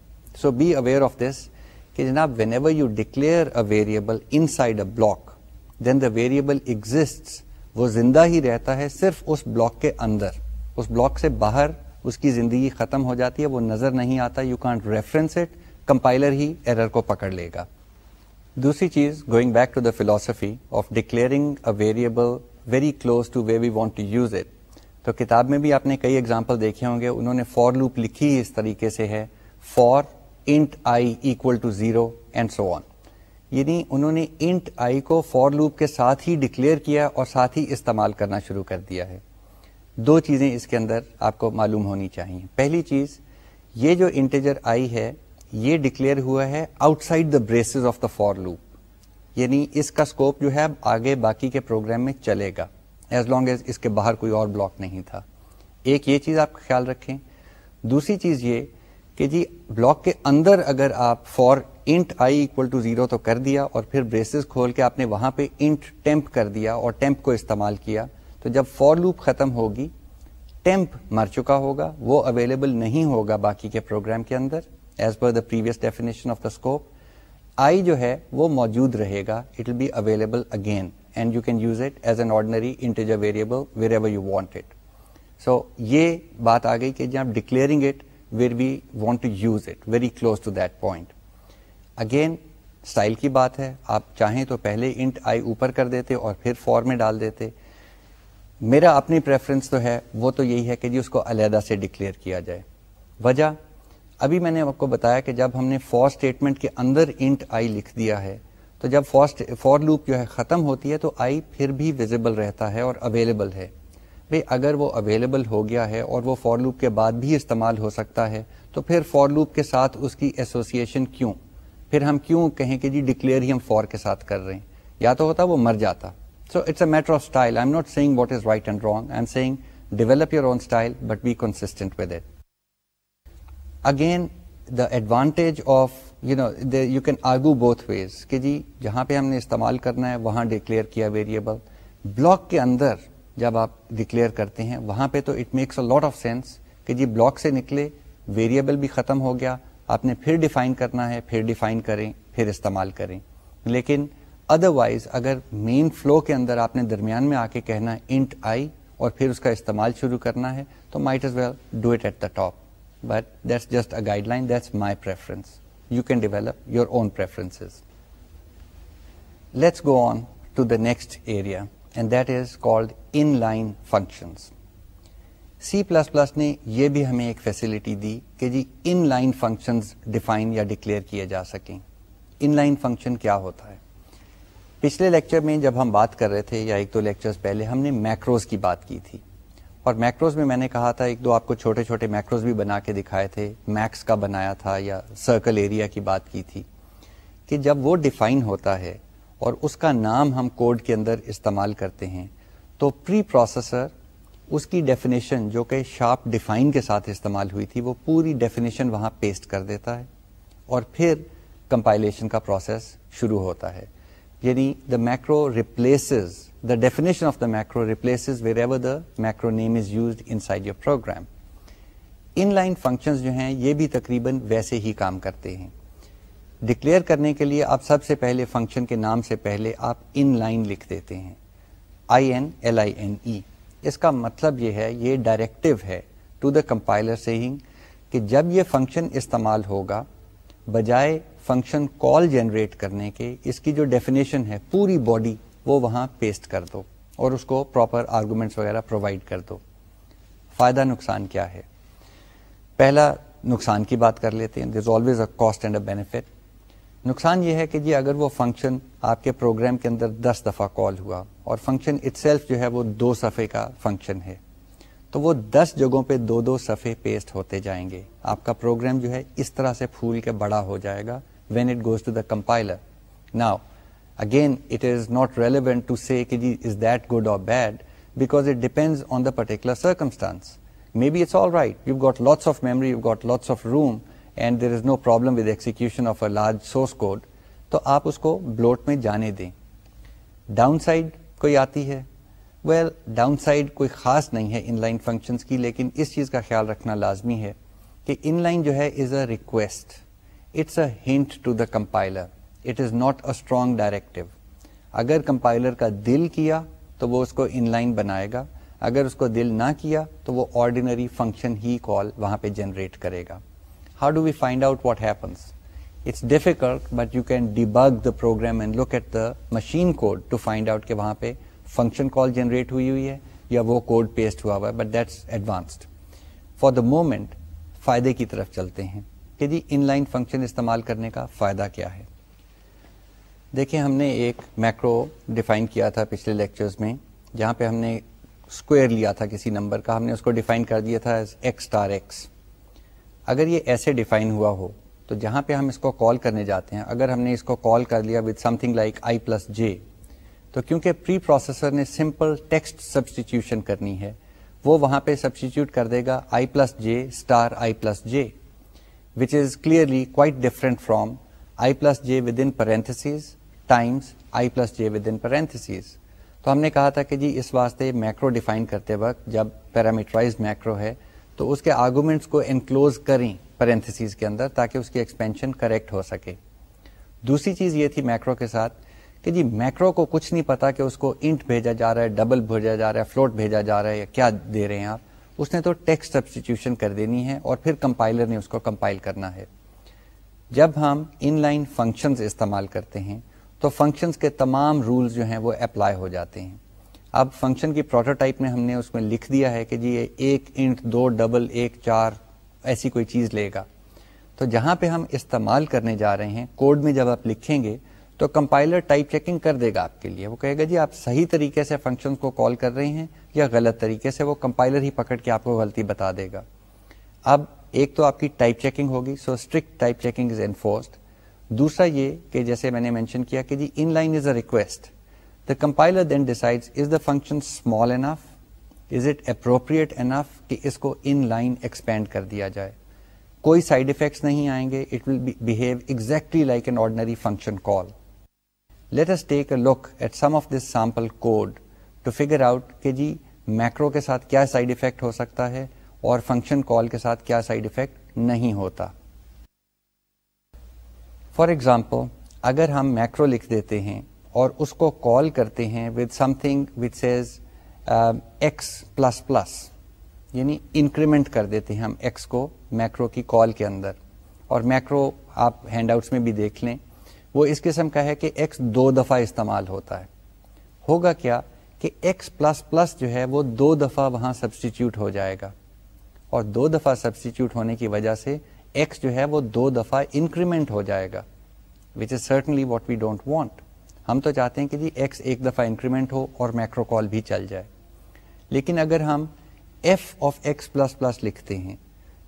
so be aware of this کہ جناب whenever you declare a variable inside a block then the variable exists وہ زندہ ہی رہتا ہے صرف اس بلاک کے اندر اس بلاک سے باہر اس کی زندگی ختم ہو جاتی ہے وہ نظر نہیں آتا you can't reference it compiler he error کو پکڑ لے گا دوسری چیز going back to the philosophy of declaring a variable very close to to way we want use it تو کتاب میں بھی آپ نے کئی ایگزامپل دیکھے ہوں گے انہوں نے فور لوپ لکھی اس طریقے سے ہے for int I equal to zero and so on یعنی انہوں نے انٹ آئی کو فور لوپ کے ساتھ ہی ڈکلیئر کیا اور ساتھ ہی استعمال کرنا شروع کر دیا ہے دو چیزیں اس کے اندر آپ کو معلوم ہونی چاہیے پہلی چیز یہ جو انٹیجر آئی ہے یہ ڈکلیئر ہوا ہے outside the braces of the for loop یعنی اس کا اسکوپ جو ہے آگے باقی کے پروگرام میں چلے گا ایز لانگ ایز اس کے باہر کوئی اور بلاک نہیں تھا ایک یہ چیز آپ کا خیال رکھیں دوسری چیز یہ کہ جی بلاک کے اندر اگر آپ for int I equal to zero تو کر دیا اور پھر بریسز کھول کے آپ نے وہاں پہ انٹ ٹیمپ کر دیا اور ٹیمپ کو استعمال کیا تو جب فور لوپ ختم ہوگی ٹیمپ مر چکا ہوگا وہ اویلیبل نہیں ہوگا باقی کے پروگرام کے اندر as per the previous definition of the scope I جو ہے وہ موجود رہے گا it will be available again and you can use it as an ordinary integer variable wherever you want it so یہ بات آ گئی کہ جب آپ declaring it where we want to use it very close to that point again style کی بات ہے آپ چاہیں تو پہلے انٹ آئی اوپر کر دیتے اور پھر فور میں ڈال دیتے میرا اپنی پریفرنس تو ہے وہ تو یہی ہے کہ جی اس کو علیحدہ سے ڈکلیئر کیا جائے وجہ ابھی میں نے آپ کو بتایا کہ جب ہم نے فور اسٹیٹمنٹ کے اندر انٹ آئی لکھ دیا ہے تو جب فور فور لوپ جو ہے ختم ہوتی ہے تو آئی پھر بھی ویزیبل رہتا ہے اور اویلیبل ہے بھائی اگر وہ اویلیبل ہو گیا ہے اور وہ فور لوپ کے بعد بھی استعمال ہو سکتا ہے تو پھر فور لوپ کے ساتھ اس کی ایسوسیشن کیوں پھر ہم کیوں کہیں کہ جی ڈکلیئر ہی ہم فور کے ساتھ کر رہے ہیں یا تو ہوتا وہ مر جاتا so it's a matter of style I am not saying what is right and wrong I am saying develop your own style but be constant with it again the advantage of you know you can argue both ways کہ جی جہاں پہ ہم نے استعمال کرنا ہے وہاں ڈکلیئر کیا ویریبل بلاک کے اندر جب آپ ڈکلیئر کرتے ہیں وہاں پہ تو it makes a lot of sense کہ جی بلاک سے نکلے ویریبل بھی ختم ہو گیا آپ نے پھر ڈیفائن کرنا ہے پھر ڈیفائن کریں پھر استعمال کریں لیکن ادروائز اگر مین فلو کے اندر آپ نے درمیان میں آ کے کہنا انٹ آئی اور پھر اس کا استعمال شروع کرنا ہے تو might as well do it at the top but this just a guideline you can develop your own preference let's go on to the next area C plus plus نے یہ بھی ہمیں ایک فیسلٹی دی کہ جی ان لائن فنکشنز ڈیفائن یا declare کیے جا سکیں ان لائن فنکشن کیا ہوتا ہے پچھلے لیکچر میں جب ہم بات کر رہے تھے یا ایک دو لیکچرز پہلے ہم نے میکروز کی بات کی تھی اور میکروز میں میں نے کہا تھا ایک دو آپ کو چھوٹے چھوٹے میکروز بھی بنا کے دکھائے تھے میکس کا بنایا تھا یا سرکل ایریا کی بات کی تھی کہ جب وہ ڈیفائن ہوتا ہے اور اس کا نام ہم کوڈ کے اندر استعمال کرتے ہیں تو پری پروسیسر اس کی ڈیفینیشن جو کہ شارپ ڈیفائن کے ساتھ استعمال ہوئی تھی وہ پوری ڈیفینیشن وہاں پیسٹ کر دیتا ہے اور پھر کمپائلیشن کا پروسیس شروع ہوتا ہے یعنی the macro replaces the definition of the macro replace where ever macro name is use in your program inline function جو ہیں یہ بھی تقریباً ویسے ہی کام کرتے ہیں ڈکلیئر کرنے کے لیے آپ سب سے پہلے فنکشن کے نام سے پہلے آپ ان لائن لکھ دیتے ہیں I N L I N E اس کا مطلب یہ ہے یہ ڈائریکٹو ہے ٹو دا کمپائلر سیئنگ کہ جب یہ فنکشن استعمال ہوگا بجائے فنکشن کال جنریٹ کرنے کے اس کی جو ڈیفینیشن ہے پوری باڈی وہ وہاں پیسٹ کر دو اور اس کو پراپر آرگومنٹس وغیرہ پرووائڈ کر دو فائدہ نقصان کیا ہے پہلا نقصان کی بات کر لیتے ہیں there always a cost and a benefit نقصان یہ ہے کہ جی اگر وہ فنکشن آپ کے پروگرام کے اندر دس دفعہ کال ہوا اور فنکشن اٹ سیلف جو ہے وہ دو صفحے کا فنکشن ہے تو وہ دس جگہوں پہ دو دو صفحے پیسٹ ہوتے جائیں گے آپ کا پروگرام جو ہے اس طرح سے پھول کے بڑا ہو جائے گا when it goes to the compiler now again it is not relevant to see کہ جی از دیٹ گڈ اور bad because it on the particular circumstance maybe it's all right you got lots of memory you got lots of room and there is no problem with execution of a large source code تو آپ اس کو bloat میں جانے دیں down side کوئی آتی ہے well down side کوئی خاص نہیں ہے ان لائن فنکشنس کی لیکن اس چیز کا خیال رکھنا لازمی ہے کہ ان لائن جو ہے is a request it's a hint to the compiler it is not a strong directive اگر کمپائلر کا دل کیا تو وہ اس کو ان لائن بنائے گا اگر اس کو دل نہ کیا تو وہ آرڈینری فنکشن ہی کال وہاں پہ جنریٹ کرے گا how do we find out what happens it's difficult but you can debug the program and look at the machine code to find out کہ وہاں پہ فنکشن کال جنریٹ ہوئی ہوئی ہے یا وہ کوڈ پیسٹ ہوا ہوا ہے but that's advanced for the moment فائدے کی طرف چلتے ہیں کہ جی ان لائن فنکشن استعمال کرنے کا فائدہ کیا ہے دیکھیں ہم نے ایک میکرو ڈیفائن کیا تھا پچھلے لیکچرز میں جہاں پہ ہم نے اسکوئر لیا تھا کسی نمبر کا ہم نے اس کو ڈیفائن کر دیا تھا ایز ایکس اسٹار ایکس اگر یہ ایسے ڈیفائن ہوا ہو تو جہاں پہ ہم اس کو کال کرنے جاتے ہیں اگر ہم نے اس کو کال کر لیا with something like I plus J تو کیونکہ پری پروسیسر نے سمپل ٹیکسٹ سبسٹیٹیوشن کرنی ہے وہ وہاں پہ سبسٹیٹیوٹ کر دے گا I plus J star I plus J which is clearly quite different from I plus J with in parentheses times I plus J with in parentheses تو ہم نے کہا تھا کہ جی اس واسطے میکرو ڈیفائن کرتے وقت جب پیرامیٹرائز میکرو ہے تو اس کے آرگومنٹس کو انکلوز کریں پیرنتھسیز کے اندر تاکہ اس کی ایکسپینشن کریکٹ ہو سکے دوسری چیز یہ تھی میکرو کے ساتھ کہ جی میکرو کو کچھ نہیں پتا کہ اس کو انٹ بھیجا جا رہا ہے ڈبل بھیجا جا رہا ہے فلوٹ بھیجا جا رہا ہے یا کیا دے رہے ہیں آپ اس نے تو ٹیکسٹ سبسٹیٹیوشن کر دینی ہے اور پھر کمپائلر نے اس کو کمپائل کرنا ہے جب ہم ان لائن فنکشنز استعمال کرتے ہیں تو فنکشنس کے تمام رولز جو ہیں وہ اپلائی ہو جاتے ہیں اب فنکشن کی پروٹوٹائپ میں ہم نے اس میں لکھ دیا ہے کہ جی ایک انٹ دو ڈبل ایک چار ایسی کوئی چیز لے گا تو جہاں پہ ہم استعمال کرنے جا رہے ہیں کوڈ میں جب آپ لکھیں گے تو کمپائلر ٹائپ چیکنگ کر دے گا آپ کے لیے وہ کہے گا جی آپ صحیح طریقے سے فنکشن کو کال کر رہے ہیں یا غلط طریقے سے وہ کمپائلر ہی پکڑ کے آپ کو غلطی بتا دے گا اب ایک تو آپ کی ٹائپ چیکنگ ہوگی so strict type checking is enforced دوسرا یہ کہ جیسے میں نے مینشن کیا کہ جی inline is a request the compiler then decide is the function small enough is it appropriate enough کہ اس کو ان لائن ایکسپینڈ کر دیا جائے کوئی سائڈ افیکٹس نہیں آئیں گے it will behave exactly like an ordinary function call let's take a look at some of this sample code to figure out کہ جی میکرو کے ساتھ کیا سائڈ افیکٹ ہو سکتا ہے اور فنکشن کال کے ساتھ کیا سائڈ افیکٹ نہیں ہوتا فار ایگزامپل اگر ہم میکرو لکھ دیتے ہیں اور اس کو کال کرتے ہیں with something which says X plus plus یعنی انکریمنٹ کر دیتے ہیں ہم ایکس کو میکرو کی کال کے اندر اور میکرو آپ ہینڈ آؤٹس میں بھی دیکھ لیں وہ اس قسم کا ہے کہ ایکس دو دفعہ استعمال ہوتا ہے ہوگا کیا کہ ایکس پلس پلس جو ہے وہ دو دفعہ وہاں سبسٹیچیوٹ ہو جائے گا اور دو دفعہ سبسٹیچیوٹ ہونے کی وجہ سے ایکس جو ہے وہ دو دفعہ انکریمنٹ ہو جائے گا which is certainly what we don't want ہم تو چاہتے ہیں کہ جی ایکس ایک دفعہ انکریمنٹ ہو اور میکرو کال بھی چل جائے لیکن اگر ہم F of X plus plus لکھتے ہیں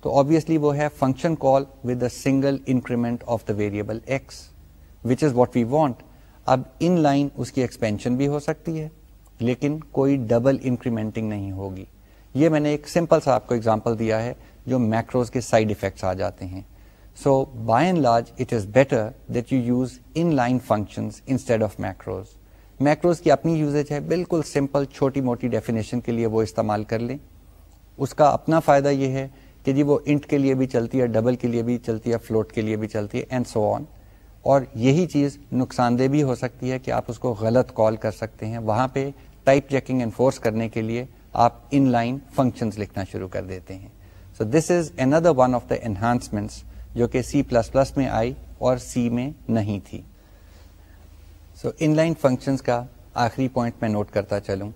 تو آبویسلی وہ ہے function call with a single increment of the variable X which is what we want اب ان لائن اس کی ایکسپینشن بھی ہو سکتی ہے لیکن کوئی ڈبل انکریمنٹنگ نہیں ہوگی یہ میں نے ایک سمپل سا آپ کو اگزامپل دیا ہے جو میکروز کے سائڈ افیکٹس آ جاتے ہیں so by and large it is better that you use inline function instead of macros macros کی اپنی یوزیج ہے بالکل سمپل چھوٹی موٹی ڈیفینیشن کے لیے وہ استعمال کر لیں اس کا اپنا فائدہ یہ ہے کہ جی وہ انٹ کے لیے بھی چلتی ہے ڈبل کے لیے بھی چلتی ہے فلوٹ کے لیے بھی چلتی ہے اینڈ سو آن اور یہی چیز نقصان دہ بھی ہو سکتی ہے کہ آپ اس کو غلط کال کر سکتے ہیں وہاں پہ ٹائپ چیکنگ انفورس کرنے کے لیے آپ ان لائن فنکشن لکھنا شروع کر دیتے ہیں so this is another one of the enhancements جو کہ سی پلس پلس میں آئی اور سی میں نہیں تھی سو ان لائن فنکشنز کا آخری پوائنٹ میں نوٹ کرتا چلوں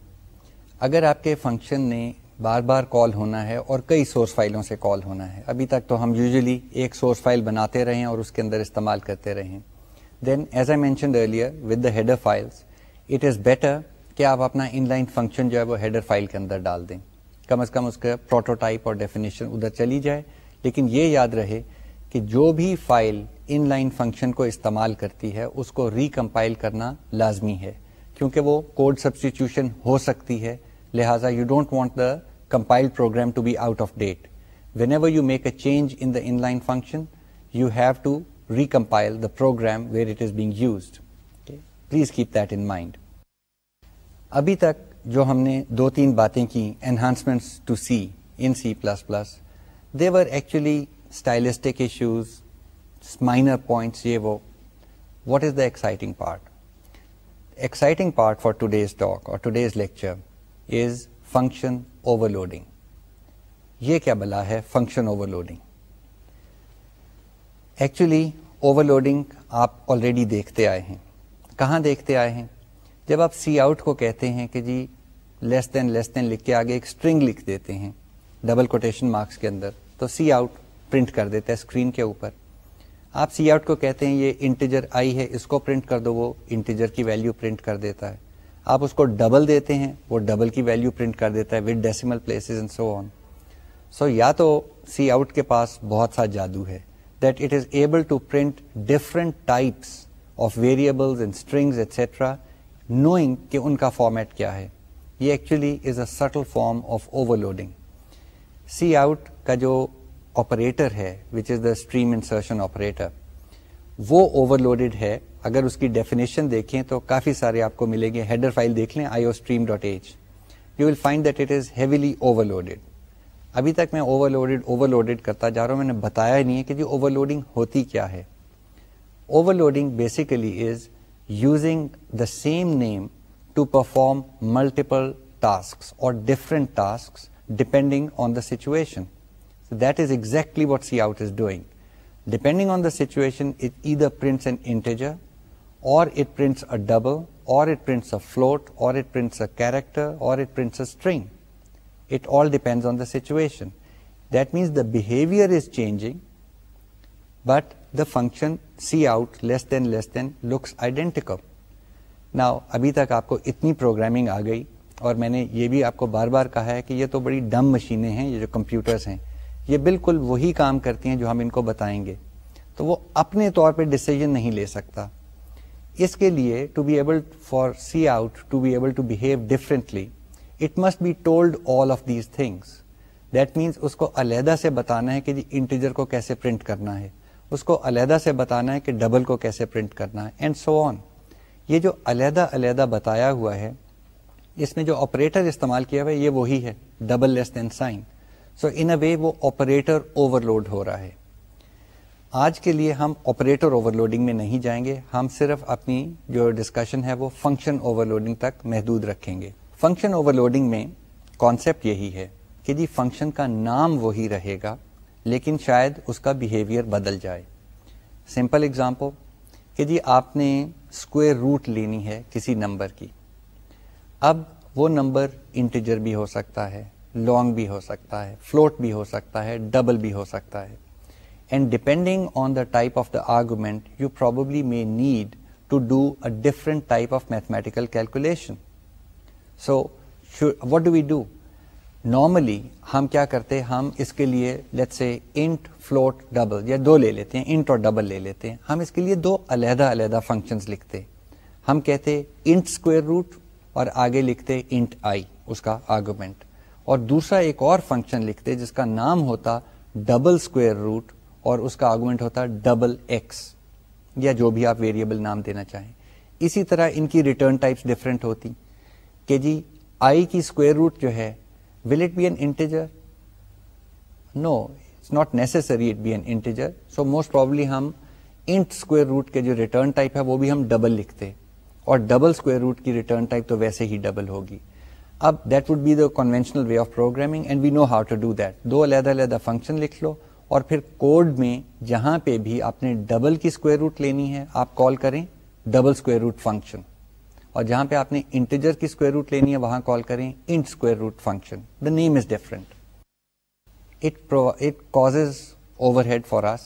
اگر آپ کے فنکشن نے بار بار کال ہونا ہے اور کئی سورس فائلوں سے کال ہونا ہے ابھی تک تو ہم یوزلی ایک سورس فائل بناتے رہے ہیں اور اس کے اندر استعمال کرتے رہے ہیں then as I mentioned earlier with the head files it is better کہ آپ اپنا ان لائن فنکشن جو ہے وہ ہیڈر فائل کے اندر ڈال دیں کم از کم اس کا پروٹوٹائپ اور ڈیفینیشن ادھر چلی جائے لیکن یہ یاد رہے کہ جو بھی فائل ان لائن فنکشن کو استعمال کرتی ہے اس کو ریکمپائل کرنا لازمی ہے کیونکہ وہ کوڈ سبسٹیوشن ہو سکتی ہے لہٰذا you don't want the compile program to be out of date whenever you make a change in the inline function you have to recompile the program where it is being used please keep that in mind ابھی تک جو ہم نے دو تین باتیں کی enhancements to C in C plus plus they're actually stylistic issues minor points یہ وہ what is the exciting part exciting part for today's talk اور today's lecture is function overloading یہ کیا بلا ہے function overloading actually overloading آپ already دیکھتے آئے ہیں کہاں دیکھتے آئے ہیں جب آپ سی آؤٹ کو کہتے ہیں کہ جی لیس دین لیس دین لکھ کے آگے ایک اسٹرنگ لکھ دیتے ہیں ڈبل کوٹیشن مارکس کے اندر تو سی آؤٹ پرنٹ کر دیتا ہے اسکرین کے اوپر آپ سی آؤٹ کو کہتے ہیں یہ انٹیجر آئی ہے اس کو پرنٹ کر دو وہ انٹیجر کی ویلو پرنٹ کر دیتا ہے آپ اس کو ڈبل دیتے ہیں وہ ڈبل کی ویلو پرنٹ کر دیتا ہے with decimal places and so on so یا تو سی آؤٹ کے پاس بہت سا جادو ہے that it is able to print different types of variables and strings etcetera knowing کہ ان کا فارمیٹ کیا ہے یہ actually is a subtle form of overloading cout کا جو آپریٹر ہے which is the stream insertion operator وہ اوور لوڈیڈ ہے اگر اس کی ڈیفینیشن دیکھیں تو کافی سارے آپ کو ملیں گے ہیڈر فائل دیکھ لیں I O stream dot H you will find that it is heavily overloaded ابھی تک میں اوور لوڈیڈ اوور لوڈیڈ کرتا جا رہا ہوں میں نے بتایا ہی نہیں ہے کہ جی اوور لوڈنگ ہوتی کیا ہے overloading basically is using the same name to perform multiple tasks or different tasks depending on the situation. So that is exactly what cout is doing. Depending on the situation, it either prints an integer, or it prints a double, or it prints a float, or it prints a character, or it prints a string. It all depends on the situation. That means the behavior is changing, but the function cout less than less than looks identical ابھی تک آپ کو اتنی programming آ گئی اور میں نے یہ بھی آپ کو بار بار کہا ہے کہ یہ تو بڑی ڈم مشینیں ہیں یہ جو کمپیوٹرز ہیں یہ بالکل وہی کام کرتی ہیں جو ہم ان کو بتائیں گے تو وہ اپنے طور پہ ڈسیزن نہیں لے سکتا اس کے لیے to be able for cout to be able to differently it must be told all of these things that means اس کو علیحدہ سے بتانا ہے کہ جی انٹیجر کو کیسے پرنٹ کرنا ہے اس کو علیحدہ سے بتانا ہے کہ ڈبل کو کیسے پرنٹ کرنا ہے اینڈ سو آن یہ جو علیحدہ علیحدہ بتایا ہوا ہے اس میں جو آپریٹر استعمال کیا ہوا ہے یہ وہی ہے ڈبل لیس دین سائن سو ان اے وے وہ آپریٹر اوور لوڈ ہو رہا ہے آج کے لیے ہم آپریٹر اوور لوڈنگ میں نہیں جائیں گے ہم صرف اپنی جو ڈسکشن ہے وہ فنکشن اوور لوڈنگ تک محدود رکھیں گے فنکشن اوور لوڈنگ میں کانسیپٹ یہی ہے کہ جی فنکشن کا نام وہی رہے گا لیکن شاید اس کا بیہیویئر بدل جائے سمپل اگزامپل کہ جی آپ نے اسکوئر روٹ لینی ہے کسی نمبر کی اب وہ نمبر انٹیجر بھی ہو سکتا ہے لانگ بھی ہو سکتا ہے فلوٹ بھی ہو سکتا ہے ڈبل بھی ہو سکتا ہے and depending on the type of the argument you probably may need to do a different type of mathematical calculation so what do we do normally ہم کیا کرتے ہم اس کے لیے لیٹ سے انٹ فلوٹ ڈبل یا دو لے لیتے ہیں انٹ اور ڈبل لے لیتے ہیں ہم اس کے لیے دو علیحدہ علیحدہ فنکشنز لکھتے ہم کہتے انٹ اسکوئر روٹ اور آگے لکھتے انٹ آئی اس کا آرگومنٹ اور دوسرا ایک اور فنکشن لکھتے جس کا نام ہوتا ڈبل اسکوئر روٹ اور اس کا آرگومنٹ ہوتا ڈبل ایکس یا جو بھی آپ ویریبل نام دینا چاہیں اسی طرح ان کی ریٹرن ٹائپس ڈفرینٹ ہوتی کہ جی آئی کی اسکوئر روٹ جو ہے wager no it's not necessarily so most probably ہم ڈبل لکھتے ہیں اور پھر کوڈ میں جہاں پہ بھی آپ نے ڈبل کی اسکویئر روٹ لینی ہے آپ کال کریں ڈبل روٹ فنکشن اور جہاں پہ آپ نے انٹیجر کی اسکوئر روٹ لینی ہے وہاں کال کریں int square root function the name is different it it it cause overhead for us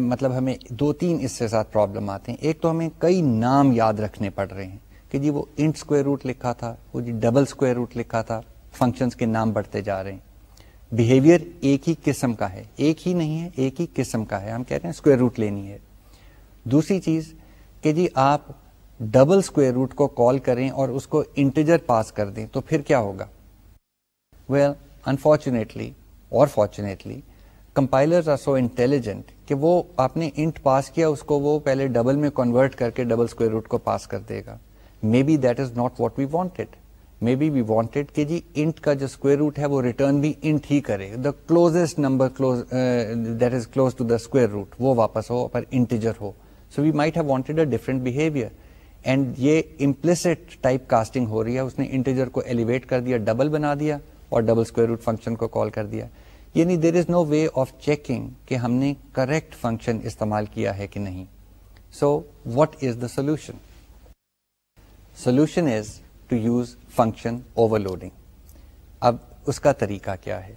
مطلب ہمیں دو تین اس ساتھ پرابلم آتے ہیں ایک تو ہمیں کئی نام یاد رکھنے پڑ رہے ہیں کہ جی وہ انٹ اسکوائر روٹ لکھا تھا وہ جی ڈبل اسکوئر روٹ لکھا تھا فنکشنس کے نام بڑھتے جا رہے ہیں بہیویئر ایک ہی قسم کا ہے ایک ہی نہیں ہے ایک ہی قسم کا ہے ہم کہہ رہے ہیں اسکوائر روٹ لینی ہے دوسری چیز کہ جی آپ ڈبل اسکوئر روٹ کو کال کریں اور اس کو انٹیجر پاس کر دیں تو پھر کیا ہوگا ویل انفارچونیٹلی اور فارچونیٹلی آر سو انٹیلیجنٹ کہ وہ آپ نے انٹ پاس کیا اس کو وہ پہلے ڈبل میں کنورٹ کر کے ڈبل اسکوئر روٹ کو پاس کر دے گا maybe that is not what we wanted maybe we wanted کہ جی انٹ کا جو اسکوئر روٹ ہے وہ ریٹرن بھی انٹ ہی کرے the close number that is close to the square root وہ واپس ہو پر integer who so we might have wanted a different behaviour and یہ امپلسٹ ٹائپ کاسٹنگ ہو رہی ہے اس نے انٹیجر کو ایلیویٹ کر دیا ڈبل بنا دیا اور ڈبل اسکوائر روٹ فنکشن کو کال کر دیا یعنی دیر is know way of checking کہ ہم نے کریکٹ فنکشن استعمال کیا ہے کہ نہیں so what is the solution solution is to use function overloading اب اس کا طریقہ کیا ہے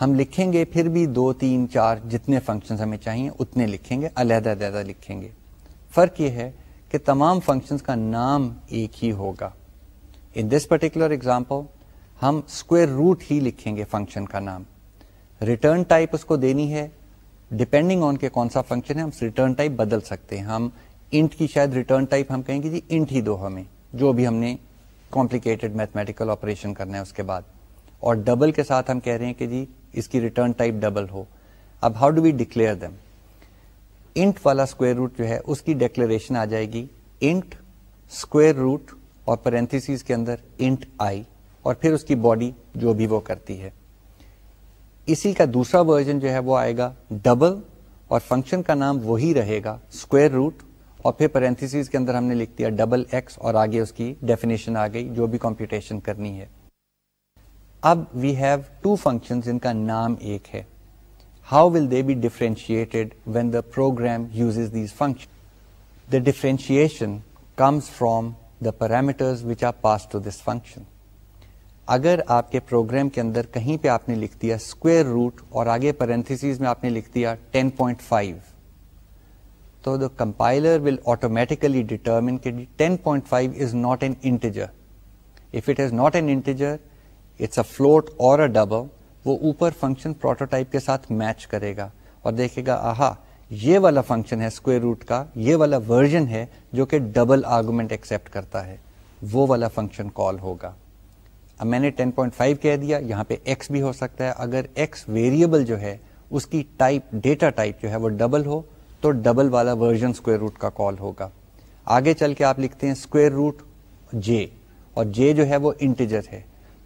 ہم لکھیں گے پھر بھی دو تین چار جتنے فنکشن ہمیں چاہیے اتنے لکھیں گے علیحدہ علیحدہ لکھیں گے فرق یہ ہے کہ تمام فنکشن کا نام ایک ہی ہوگا ان دس پرٹیکولر ایگزامپل ہم اسکوئر روٹ ہی لکھیں گے فنکشن کا نام ریٹرن ٹائپ اس کو دینی ہے ڈپینڈنگ آن کے کون سا فنکشن ہے ہم ریٹرن ٹائپ بدل سکتے ہیں ہم انٹ کی شاید ریٹرن ٹائپ ہم کہیں گے جی انٹ ہی دو ہمیں جو بھی ہم نے کمپلیکیٹڈ میتھمیٹیکل آپریشن کرنا ہے اس کے بعد اور ڈبل کے ساتھ ہم کہہ رہے ہیں کہ جی اس کی ریٹرن ٹائپ ڈبل ہو اب how do we declare them int والا اسکوئر روٹ جو ہے اس کی ڈیکلریشن آ جائے گی انٹ اسکوئر روٹ اور پرنتھس کے اندر انٹ آئی اور پھر اس کی باڈی جو بھی وہ کرتی ہے اسی کا دوسرا ورژن جو ہے وہ آئے گا ڈبل اور فنکشن کا نام وہی رہے گا اسکوئر روٹ اور پھر پرنتھس کے اندر ہم نے لکھ دیا ڈبل ایکس اور آگے اس کی ڈیفینیشن آ گئی جو بھی کمپیوٹیشن کرنی ہے اب وی ہیو ٹو فنکشن جن کا نام ایک ہے how will they be comes when the program the are passed from the function. اگر آپ کے پروگرام کے اندر کہیں پہ آپ نے لکھ دیا اسکوئر روٹ اور آگے میں آپ نے لکھ دیا point five not an integer if it is not an integer it's a float اور ڈبل وہ اوپر فنکشن پروٹوٹائپ کے ساتھ میچ کرے گا اور دیکھے گا آہا یہ والا فنکشن ہے اسکوئر روٹ کا یہ والا ورژن ہے جو کہ ڈبل آرگومنٹ ایکسپٹ کرتا ہے وہ والا فنکشن کال ہوگا اب میں نے 10.5 پوائنٹ کہہ دیا یہاں پہ ایکس بھی ہو سکتا ہے اگر ایکس ویریبل جو ہے اس کی ٹائپ ڈیٹا ٹائپ جو ہے وہ ڈبل ہو تو ڈبل والا ورژن اسکوئر روٹ کا کال ہوگا آگے چل کے آپ لکھتے ہیں اسکوئر روٹ جے اور جے جو ہے وہ انٹیجر ہے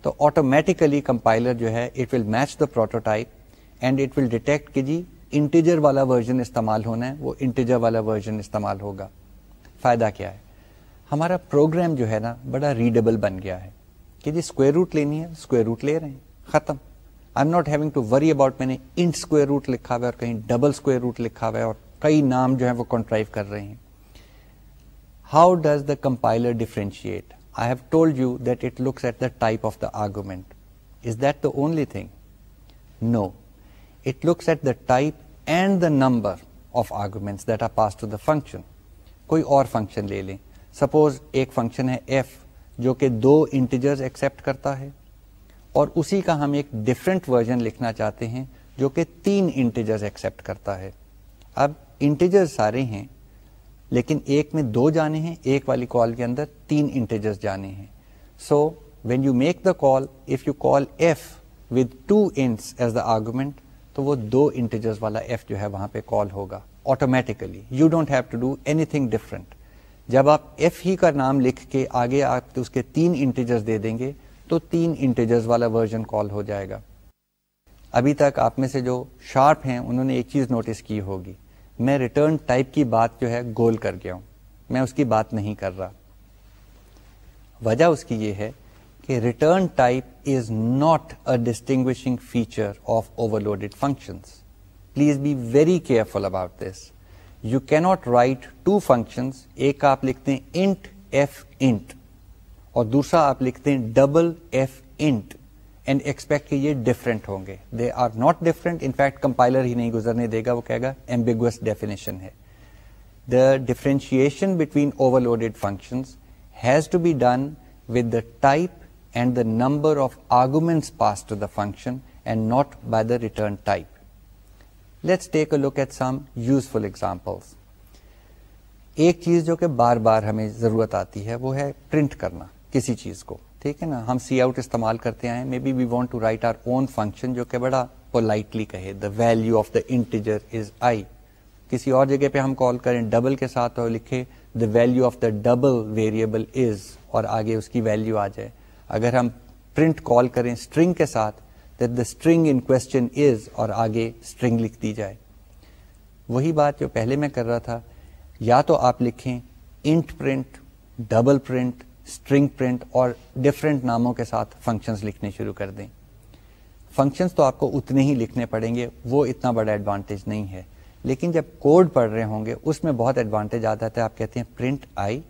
تو آٹومیٹیکلی کمپائلر جو ہے it will match the prototype and it will detect کہ جی انٹیجر والا ورژن استعمال ہونا ہے وہ انٹیجر والا ورژن استعمال ہوگا فائدہ کیا ہے ہمارا پروگرام جو ہے نا بڑا ریڈیبل بن گیا ہے کہ جی اسکوئر روٹ لینی ہے اسکوئر روٹ لے رہے ہیں ختم I am not having to worry about میں نے انٹ اسکوئر روٹ لکھا ہوا ہے اور کہیں ڈبل اسکوئر روٹ لکھا ہوا ہے اور کئی نام جو ہے وہ کنٹرائیو کر رہے ہیں how does the compiler differentiate function کوئی اور فنکشن لے لیں سپوز ایک فنکشن ہے ایف جو کہ دو انٹیجر ایکسپٹ کرتا ہے اور اسی کا ہم ایک ڈفرینٹ ورژن لکھنا چاہتے ہیں جو کہ تین انٹیجر ایکسیپٹ کرتا ہے اب انٹیجر سارے ہیں لیکن ایک میں دو جانے ہیں ایک والی کال کے اندر تین انٹیجرز جانے ہیں so when you make the call if you call F with two ints as the argument تو وہ دو انٹیجرز والا ایف جو ہے وہاں پہ کال ہوگا automatically you don't have to do anything different جب آپ ایف ہی کا نام لکھ کے آگے آپ اس کے تین انٹیجرز دے دیں گے تو تین انٹیجرز والا ورژن کال ہو جائے گا ابھی تک آپ میں سے جو شارپ ہیں انہوں نے ایک چیز نوٹس کی ہوگی میں ریٹرن ٹائپ کی بات جو ہے گول کر گیا ہوں میں اس کی بات نہیں کر رہا وجہ اس کی یہ ہے کہ return type is not a distinguishing feature of overloaded function please be very careful about this you cannot write two functions ایک آپ لکھتے ہیں انٹ ایف انٹ اور دوسرا آپ لکھتے ہیں double F int and expect کہ یہ ڈفرینٹ ہوں گے they are not different in fact compiler ہی نہیں گزرنے دے گا وہ کہے گا ایمبیگوس ڈیفینیشن ہے the differentiation between overloaded functions has to be done with the type and the number of arguments passed to the function and not by the return type let's take a look at some useful examples ایک چیز جو کہ بار بار ہمیں ضرورت آتی ہے وہ ہے پرنٹ کرنا کسی چیز کو ٹھیک ہے نا ہم سی آؤٹ استعمال کرتے آئے maybe we want to write our own function جو کہ بڑا پولائٹلی کہے the value of the integer is I کسی اور جگہ پہ ہم کال کریں ڈبل کے ساتھ اور لکھے the value of the double variable is اور آگے اس کی ویلو آ جائے اگر ہم پرنٹ کال کریں اسٹرنگ کے ساتھ that the string in question is اور آگے اسٹرنگ لکھ دی جائے وہی بات جو پہلے میں کر رہا تھا یا تو آپ لکھیں int print double print string print اور ڈفرینٹ ناموں کے ساتھ فنکشنز لکھنے شروع کر دیں فنکشنز تو آپ کو اتنے ہی لکھنے پڑیں گے وہ اتنا بڑا ایڈوانٹیج نہیں ہے لیکن جب کوڈ پڑھ رہے ہوں گے اس میں بہت ایڈوانٹیج آتا ہے آپ کہتے ہیں print I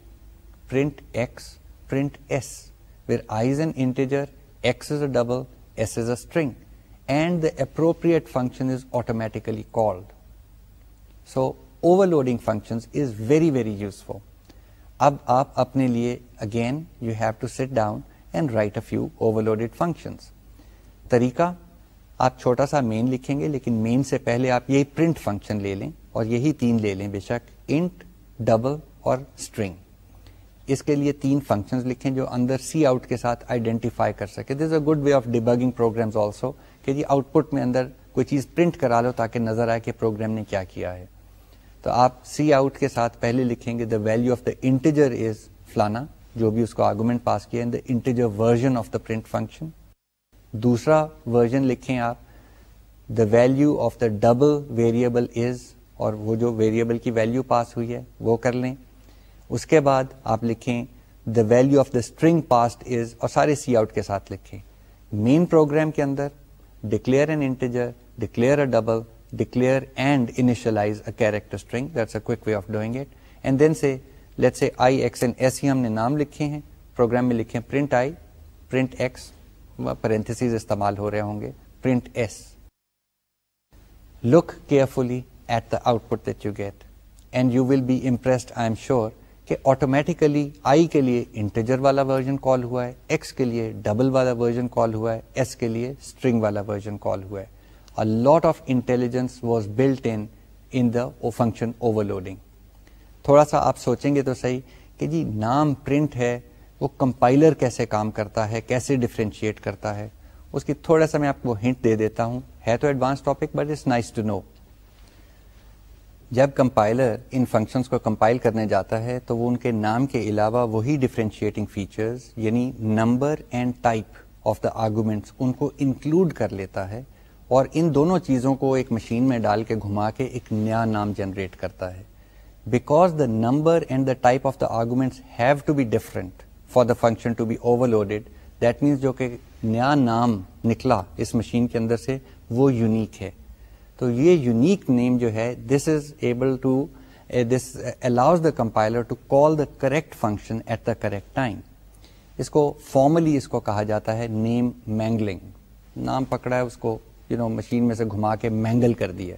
print X print S where is an integer X is a double S is a string and the appropriate function is automatically called so overloading function is very very useful اب آپ اپنے لیے again you have to sit down and write a few overloaded functions طریقہ آپ چھوٹا سا مین لکھیں گے لیکن مین سے پہلے آپ یہی پرنٹ فنکشن لے لیں اور یہی تین لے لیں بے شک انٹ ڈبل اور اسٹرنگ اس کے لیے تین فنکشن لکھیں جو اندر سی آؤٹ کے ساتھ آئیڈینٹیفائی کر سکے this a good way of debugging programs also کہ جی آؤٹ پٹ میں اندر کوئی چیز پرنٹ کرا لو تاکہ نظر آئے کہ پروگرام نے کیا کیا ہے تو آپ سی آؤٹ کے ساتھ پہلے لکھیں گے the value of the integer is فلانا جو بھی اس کو آرگومنٹ پاس کیا the integer version version of the the print function دوسرا لکھیں آپ value of the double variable is اور وہ جو ویریبل کی ویلو پاس ہوئی ہے وہ کر لیں اس کے بعد آپ لکھیں the value of the string passed is اور سارے سی آؤٹ کے ساتھ لکھیں مین پروگرام کے اندر declare an integer declare a double declare and انیش اریکٹرنگ اوک وے آف ڈوئنگ اٹھ سے ہم نے نام لکھے ہیں پروگرام میں لکھے ہیں print I print X parentheses استعمال ہو رہے ہوں گے print S look carefully at the output that you get and you will be impress I am sure کے آٹومیٹیکلی آئی کے لیے انٹیجر والا ورژن کال ہوا ہے ایکس کے لیے ڈبل والا ورژن کال ہوا ہے ایس کے لیے اسٹرنگ والا ورژن کال ہوا ہے lot of intelligence was built in in the function overloading تھوڑا سا آپ سوچیں گے تو صحیح کہ جی نام پرنٹ ہے وہ کمپائلر کیسے کام کرتا ہے کیسے ڈفرینشیٹ کرتا ہے اس کی تھوڑا سا میں آپ کو ہنٹ دے دیتا ہوں ہے تو advance topic but it's nice to know جب کمپائلر ان فنکشن کو کمپائل کرنے جاتا ہے تو وہ ان کے نام کے علاوہ وہی ڈفرینشیٹنگ فیچرز یعنی number and type of the arguments ان کو انکلوڈ کر لیتا ہے اور ان دونوں چیزوں کو ایک مشین میں ڈال کے گھما کے ایک نیا نام جنریٹ کرتا ہے because the number and the type of the arguments have to be different for the function to be overloaded that means جو کہ نیا نام نکلا اس مشین کے اندر سے وہ یونیک ہے تو یہ یونیک نیم جو ہے this is able to this allows the compiler to call the correct function at the correct time اس کو فارملی اس کو کہا جاتا ہے نیم مینگلنگ نام پکڑا ہے اس کو یو نو مشین میں سے گھما کے مینگل کر دیا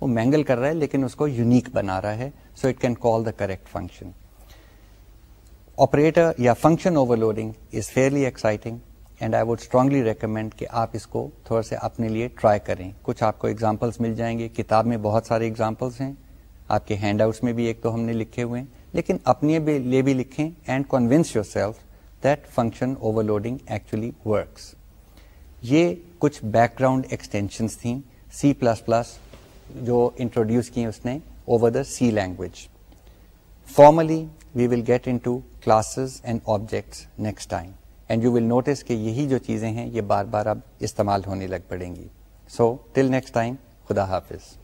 وہ مینگل کر رہا ہے لیکن اس کو یونیک بنا رہا ہے so it can call the correct function operator یا function overloading is fairly exciting and I would strongly recommend کہ آپ اس کو تھوڑا سا اپنے لیے ٹرائی کریں کچھ آپ کو ایگزامپلس مل جائیں گے کتاب میں بہت سارے ایگزامپلس ہیں آپ کے ہینڈ آؤٹس میں بھی ایک تو ہم نے لکھے ہوئے ہیں لیکن اپنے بھی لکھیں and convince yourself that function overloading actually works یہ کچھ بیک گراؤنڈ ایکسٹینشنس تھیں سی پلس پلس جو انٹروڈیوس کی اس نے over the C language formally we will get into classes and objects next time and you will notice کہ یہی جو چیزیں ہیں یہ بار بار اب استعمال ہونے لگ پڑیں گی سو ٹل نیکسٹ ٹائم خدا حافظ